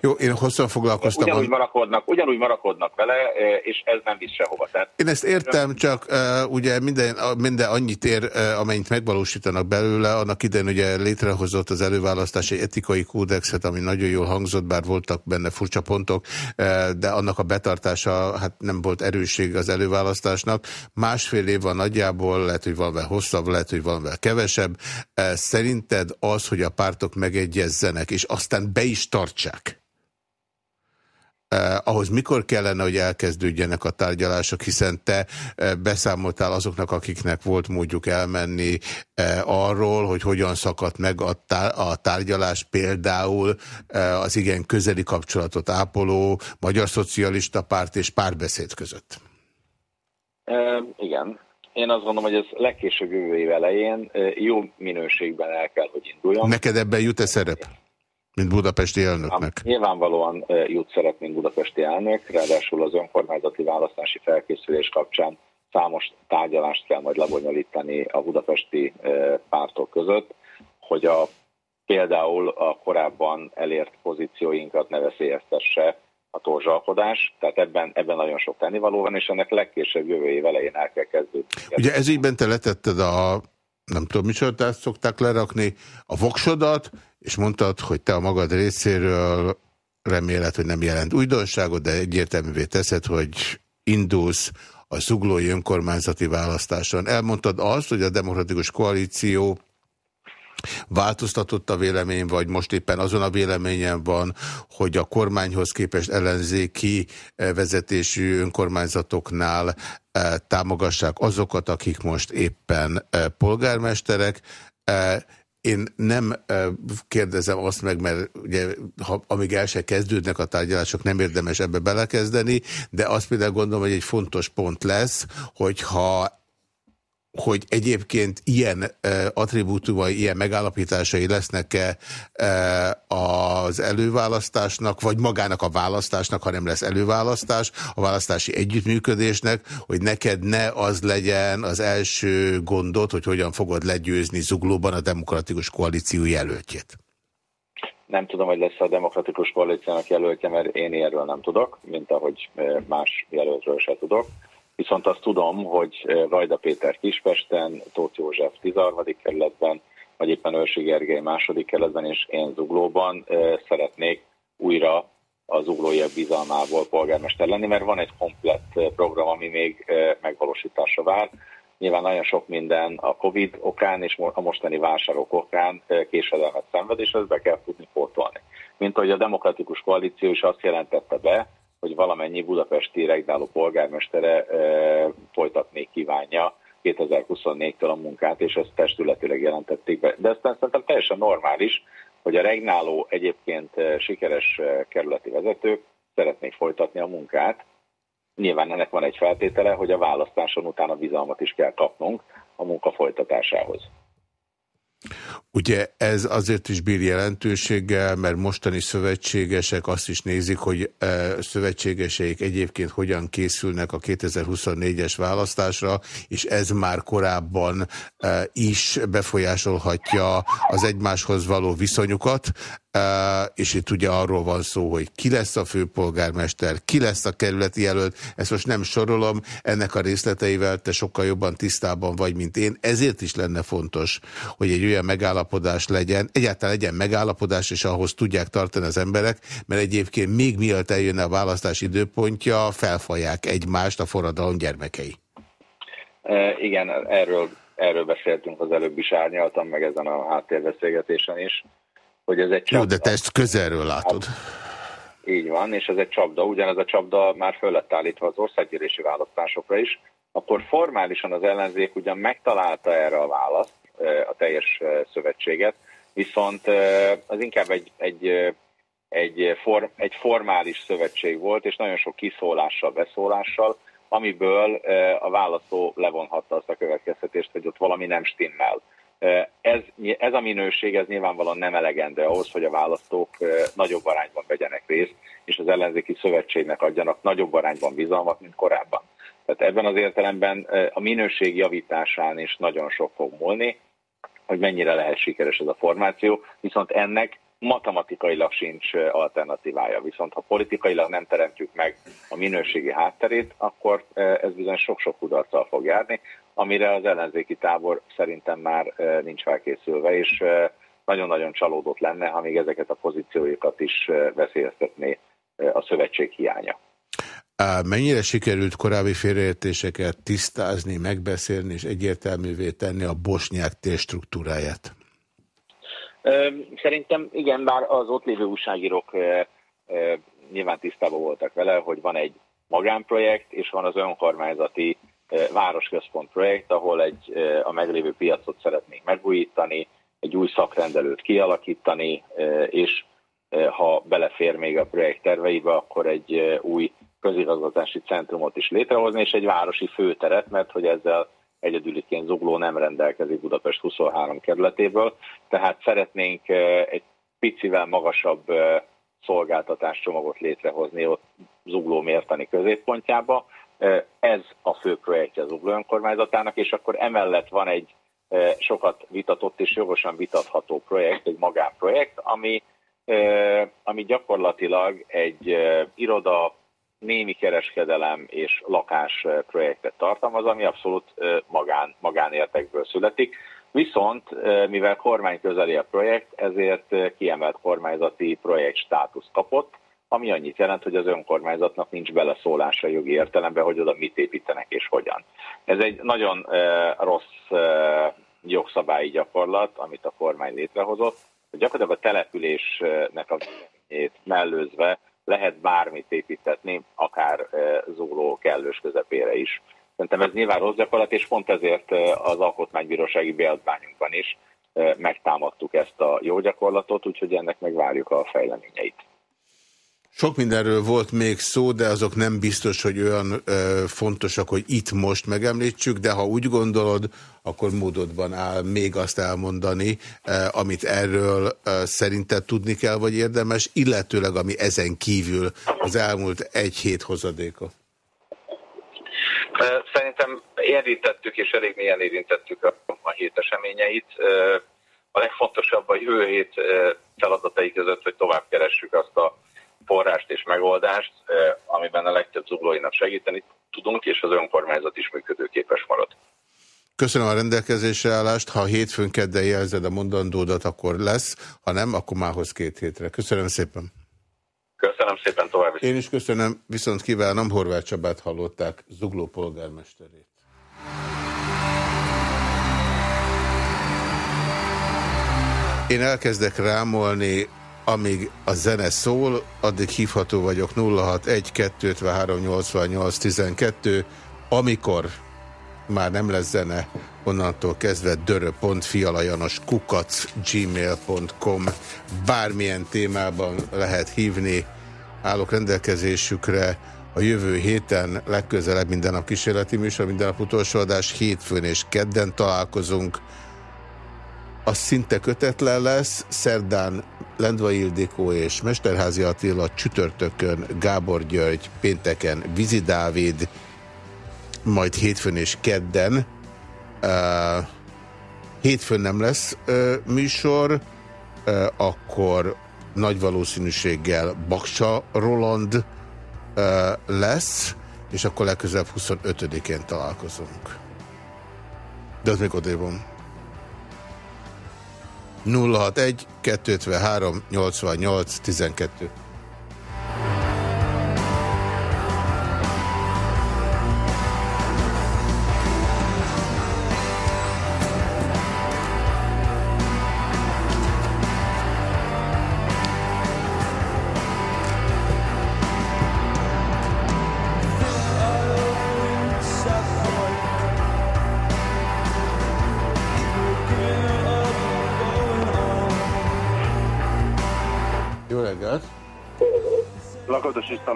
Jó, én hosszan foglalkoztam. Ugyanúgy marakodnak, ugyanúgy marakodnak vele, e, és ez nem visz sehova. Tehát... Én ezt értem, csak uh, ugye minden, minden annyit ér, uh, amennyit megvalósítanak belőle, annak idején ugye létrehozott az előválasztás egy etikai kódexet, ami nagyon jól hangzott, bár voltak benne furcsa pontok, uh, de annak a betartása hát nem volt erősség az előválasztásnak. Másfél év van nagyjából, lehet, hogy valamivel hosszabb, lehet, hogy valamivel kevesebb. Uh, szerinted az, hogy a pártok megegyezzenek, és aztán be is tartsák, Eh, ahhoz mikor kellene, hogy elkezdődjenek a tárgyalások, hiszen te eh, beszámoltál azoknak, akiknek volt módjuk elmenni eh, arról, hogy hogyan szakadt meg a, tár a tárgyalás például eh, az igen közeli kapcsolatot ápoló Magyar Szocialista Párt és párbeszéd között. E, igen. Én azt gondolom, hogy ez legkésőbb jövő év elején jó minőségben el kell, hogy induljon. Neked ebben jut-e szerep? Mint budapesti elnöknek. Nyilvánvalóan jut szeret, mint budapesti elnök, ráadásul az önkormányzati választási felkészülés kapcsán számos tárgyalást kell majd lebonyolítani a budapesti pártok között, hogy a, például a korábban elért pozícióinkat ne veszélyeztesse a torzsalkodás, tehát ebben, ebben nagyon sok tennivaló van, és ennek legkésőbb jövő év elején el kell kezdődni. Ugye ez ígyben te letetted a nem tudom, micsoda szokták lerakni, a voksodat, és mondtad, hogy te a magad részéről remélet, hogy nem jelent újdonságot, de egyértelművé teszed, hogy indulsz a zuglói önkormányzati választáson. Elmondtad azt, hogy a demokratikus koalíció változtatott a vélemény, vagy most éppen azon a véleményen van, hogy a kormányhoz képest ellenzéki eh, vezetésű önkormányzatoknál eh, támogassák azokat, akik most éppen eh, polgármesterek. Én nem kérdezem azt meg, mert ugye, ha, amíg el se kezdődnek a tárgyalások, nem érdemes ebbe belekezdeni, de azt például gondolom, hogy egy fontos pont lesz, hogyha hogy egyébként ilyen attribútumai, ilyen megállapításai lesznek-e e, az előválasztásnak, vagy magának a választásnak, ha nem lesz előválasztás, a választási együttműködésnek, hogy neked ne az legyen az első gondot, hogy hogyan fogod legyőzni zuglóban a demokratikus koalíció jelöltjét. Nem tudom, hogy lesz a demokratikus koalíciónak jelöltje, mert én erről nem tudok, mint ahogy más jelöltről se tudok. Viszont azt tudom, hogy Vajda Péter Kispesten, Tóth József 13. kerületben, vagy éppen Őrsi Gergely második kerületben, és én Zuglóban szeretnék újra az zuglóiak bizalmából polgármester lenni, mert van egy komplett program, ami még megvalósításra vár. Nyilván nagyon sok minden a Covid okán és a mostani válságok okán késedelmet szenved, és ezt be kell tudni pótolni. Mint ahogy a demokratikus koalíció is azt jelentette be, hogy valamennyi budapesti regnáló polgármestere folytatni kívánja 2024-től a munkát, és ezt testületileg jelentették be. De ezt szerintem teljesen normális, hogy a regnáló egyébként sikeres kerületi vezetők szeretnék folytatni a munkát. Nyilván ennek van egy feltétele, hogy a választáson utána bizalmat is kell kapnunk a munka folytatásához. Ugye ez azért is bír jelentőséggel, mert mostani szövetségesek azt is nézik, hogy e, szövetségeseik egyébként hogyan készülnek a 2024-es választásra, és ez már korábban e, is befolyásolhatja az egymáshoz való viszonyukat és itt ugye arról van szó, hogy ki lesz a főpolgármester, ki lesz a kerületi jelölt, ezt most nem sorolom, ennek a részleteivel te sokkal jobban tisztában vagy, mint én, ezért is lenne fontos, hogy egy olyan megállapodás legyen, egyáltalán legyen megállapodás, és ahhoz tudják tartani az emberek, mert egyébként még mielőtt eljönne a választás időpontja, felfalják egymást a forradalom gyermekei. E, igen, erről, erről beszéltünk az előbb is árnyaltam, meg ezen a háttérbeszélgetésen is hogy ez egy csapda. Jó, de te ezt közelről látod. Így van, és ez egy csapda. Ugyanez a csapda már föl lett állítva az országgyűlési választásokra is. Akkor formálisan az ellenzék ugyan megtalálta erre a választ, a teljes szövetséget, viszont az inkább egy, egy, egy, form, egy formális szövetség volt, és nagyon sok kiszólással, beszólással, amiből a választó levonhatta azt a következtetést, hogy ott valami nem stimmel. Ez, ez a minőség, ez nyilvánvalóan nem elegendő ahhoz, hogy a választók nagyobb arányban vegyenek részt, és az ellenzéki szövetségnek adjanak nagyobb arányban bizalmat, mint korábban. Tehát ebben az értelemben a minőség javításán is nagyon sok fog múlni, hogy mennyire lehet sikeres ez a formáció, viszont ennek matematikailag sincs alternatívája. Viszont ha politikailag nem teremtjük meg a minőségi hátterét, akkor ez bizony sok-sok kudarccal fog járni, amire az ellenzéki tábor szerintem már nincs felkészülve, és nagyon-nagyon csalódott lenne, ha még ezeket a pozícióikat is veszélyeztetné a szövetség hiánya. Mennyire sikerült korábbi félreértéseket tisztázni, megbeszélni és egyértelművé tenni a bosnyák térstruktúráját? Szerintem igen, bár az ott lévő újságírók nyilván tisztában voltak vele, hogy van egy magánprojekt, és van az önkormányzati városközpont projekt, ahol egy, a meglévő piacot szeretnénk megújítani, egy új szakrendelőt kialakítani, és ha belefér még a projekt terveibe, akkor egy új közigazgatási centrumot is létrehozni, és egy városi főteret, mert hogy ezzel egyedüliként Zugló nem rendelkezik Budapest 23 kerületéből, tehát szeretnénk egy picivel magasabb szolgáltatáscsomagot létrehozni ott Zugló mértani középpontjába. Ez a fő projektje az Zugló önkormányzatának, és akkor emellett van egy sokat vitatott és jogosan vitatható projekt, egy magánprojekt, ami, ami gyakorlatilag egy iroda, némi kereskedelem és lakás projektet tartalmaz, ami abszolút magán, magánértekből születik. Viszont, mivel kormány közeli a projekt, ezért kiemelt kormányzati projekt státusz kapott, ami annyit jelent, hogy az önkormányzatnak nincs beleszólása jogi értelemben, hogy oda mit építenek és hogyan. Ez egy nagyon rossz jogszabályi gyakorlat, amit a kormány létrehozott, gyakorlatilag a településnek a mellőzve lehet bármit építetni, akár zóló kellős közepére is. Szerintem ez nyilván rossz gyakorlat, és pont ezért az alkotmánybírósági beadványunkban is megtámadtuk ezt a jó gyakorlatot, úgyhogy ennek megvárjuk a fejleményeit. Sok mindenről volt még szó, de azok nem biztos, hogy olyan ö, fontosak, hogy itt most megemlítsük, de ha úgy gondolod, akkor módodban áll még azt elmondani, ö, amit erről ö, szerinted tudni kell, vagy érdemes, illetőleg ami ezen kívül az elmúlt egy hét hozadéka. Szerintem érintettük, és elég mélyen érintettük a, a hét eseményeit. A legfontosabb a jövő hét feladatai között, hogy tovább keressük azt a forrást és megoldást, amiben a legtöbb zuglóinak segíteni tudunk, és az önkormányzat is működőképes marad. Köszönöm a rendelkezésre állást. Ha hétfőn kedden jelzed a mondandódat, akkor lesz. Ha nem, akkor mához két hétre. Köszönöm szépen. Köszönöm szépen további. Én is köszönöm, viszont kívánom, Horváth Csabát hallották, Zugló polgármesterét. Én elkezdek rámolni amíg a zene szól, addig hívható vagyok 061 253 88 12, amikor már nem lesz zene, onnantól kezdve dörö.fialajanos kukac gmail.com bármilyen témában lehet hívni, állok rendelkezésükre. A jövő héten legközelebb minden nap kísérleti műsor, minden nap utolsó adás, hétfőn és kedden találkozunk, az szinte kötetlen lesz, szerdán Lendvai Ildikó és Mesterházi Attila, csütörtökön Gábor György, pénteken Vizi Dávid, majd hétfőn és kedden. Uh, hétfőn nem lesz uh, műsor, uh, akkor nagy valószínűséggel Baksa Roland uh, lesz, és akkor legközelebb 25-én találkozunk. De az még odébb van. 061 253 88 12.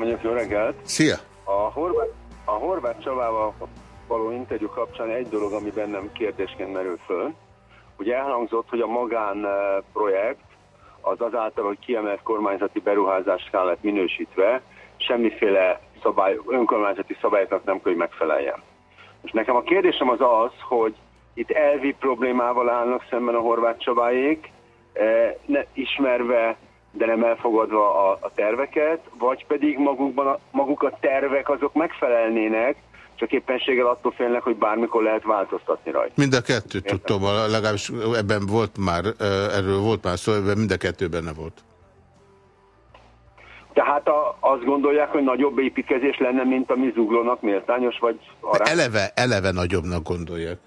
István jó reggelt! Szia! A Horváth, a Horváth Csabával való interjú kapcsán egy dolog, ami bennem kérdésként merül föl. Ugye elhangzott, hogy a magán eh, projekt az azáltal, hogy kiemelt kormányzati beruházáská lett minősítve, semmiféle szabály, önkormányzati szabályoknak nem kell, hogy megfeleljen. És nekem a kérdésem az az, hogy itt elvi problémával állnak szemben a horvát Csabáék, ne, ismerve, de nem elfogadva a, a terveket, vagy pedig magukban a, maguk a tervek azok megfelelnének, csak éppenséggel attól félnek, hogy bármikor lehet változtatni rajta. Mind a kettő tudtam, legalábbis ebben volt már, erről volt már szó, ebben mind a kettő benne volt. Tehát a, azt gondolják, hogy nagyobb építkezés lenne, mint a mi zuglónak méltányos, vagy arra? Eleve, eleve nagyobbnak gondolják.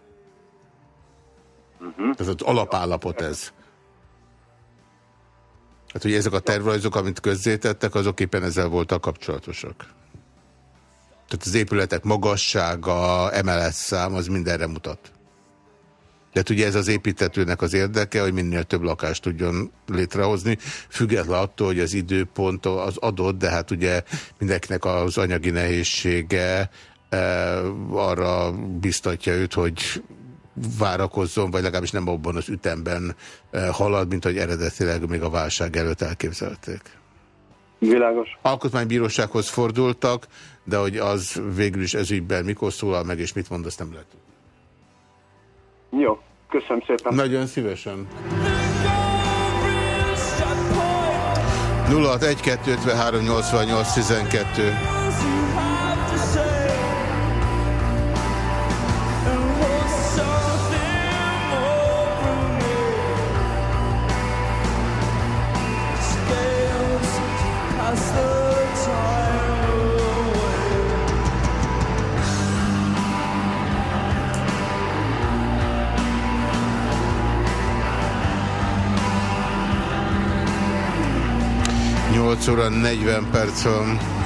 Uh -huh. Ez az alapállapot ez. Hát ugye ezek a tervrajzok, amit közzétettek, azok éppen ezzel voltak kapcsolatosak. Tehát az épületek magassága, MLS szám, az mindenre mutat. De hát ugye ez az építetőnek az érdeke, hogy minél több lakást tudjon létrehozni, független attól, hogy az időpont az adott, de hát ugye mindenkinek az anyagi nehézsége e, arra biztatja őt, hogy várakozzon, vagy legalábbis nem abban az ütemben e, halad, mint hogy eredetileg még a válság előtt elképzelték. Világos. Alkotmánybírósághoz fordultak, de hogy az végül is ezügyben mikor szólal meg, és mit mond, azt nem lehet. Jó, köszönöm szépen. Nagyon szívesen. 061 253 88 12 8 óra 40 perc van.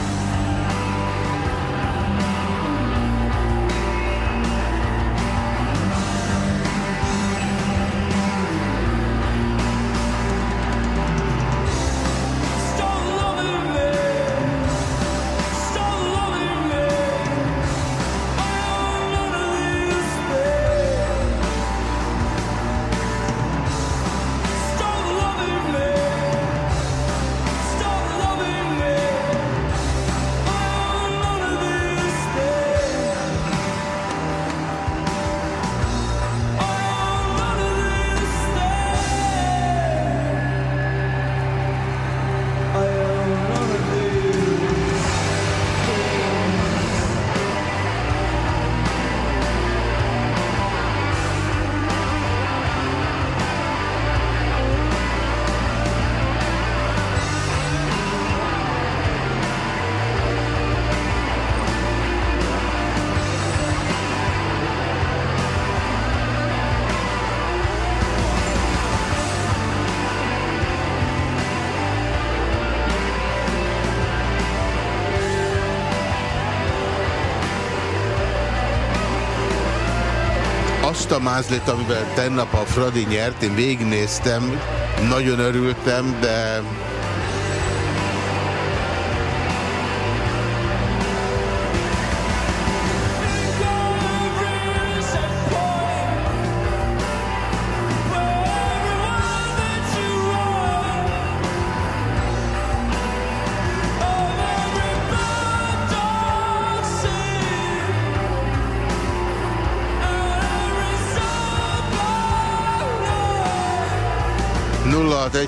A mázlit, amivel tennap a Fradi nyert, én végignéztem, nagyon örültem, de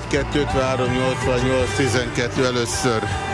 061 253 88 12 először.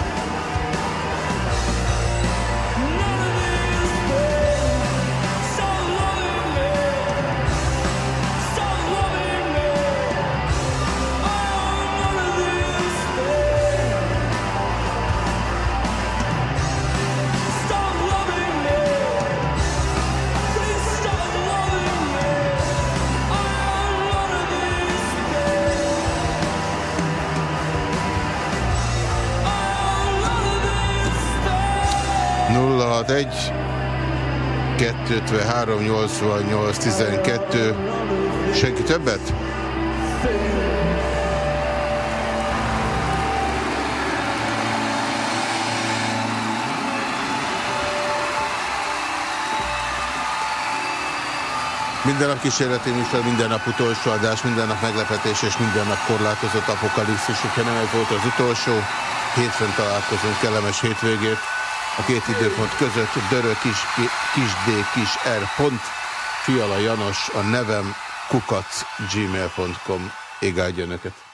253 88 12. Senki többet? Minden nap kísérleti műsor, minden nap utolsó adás, minden nap meglepetés és minden nap korlátozott apokalipszis. Hogyha nem ez volt az utolsó, hétfőn találkozunk, kellemes hétvégét. A két időpont között dörö kis, kis d kis r pont, Fiala Janos, a nevem kukac gmail.com. Ég önöket!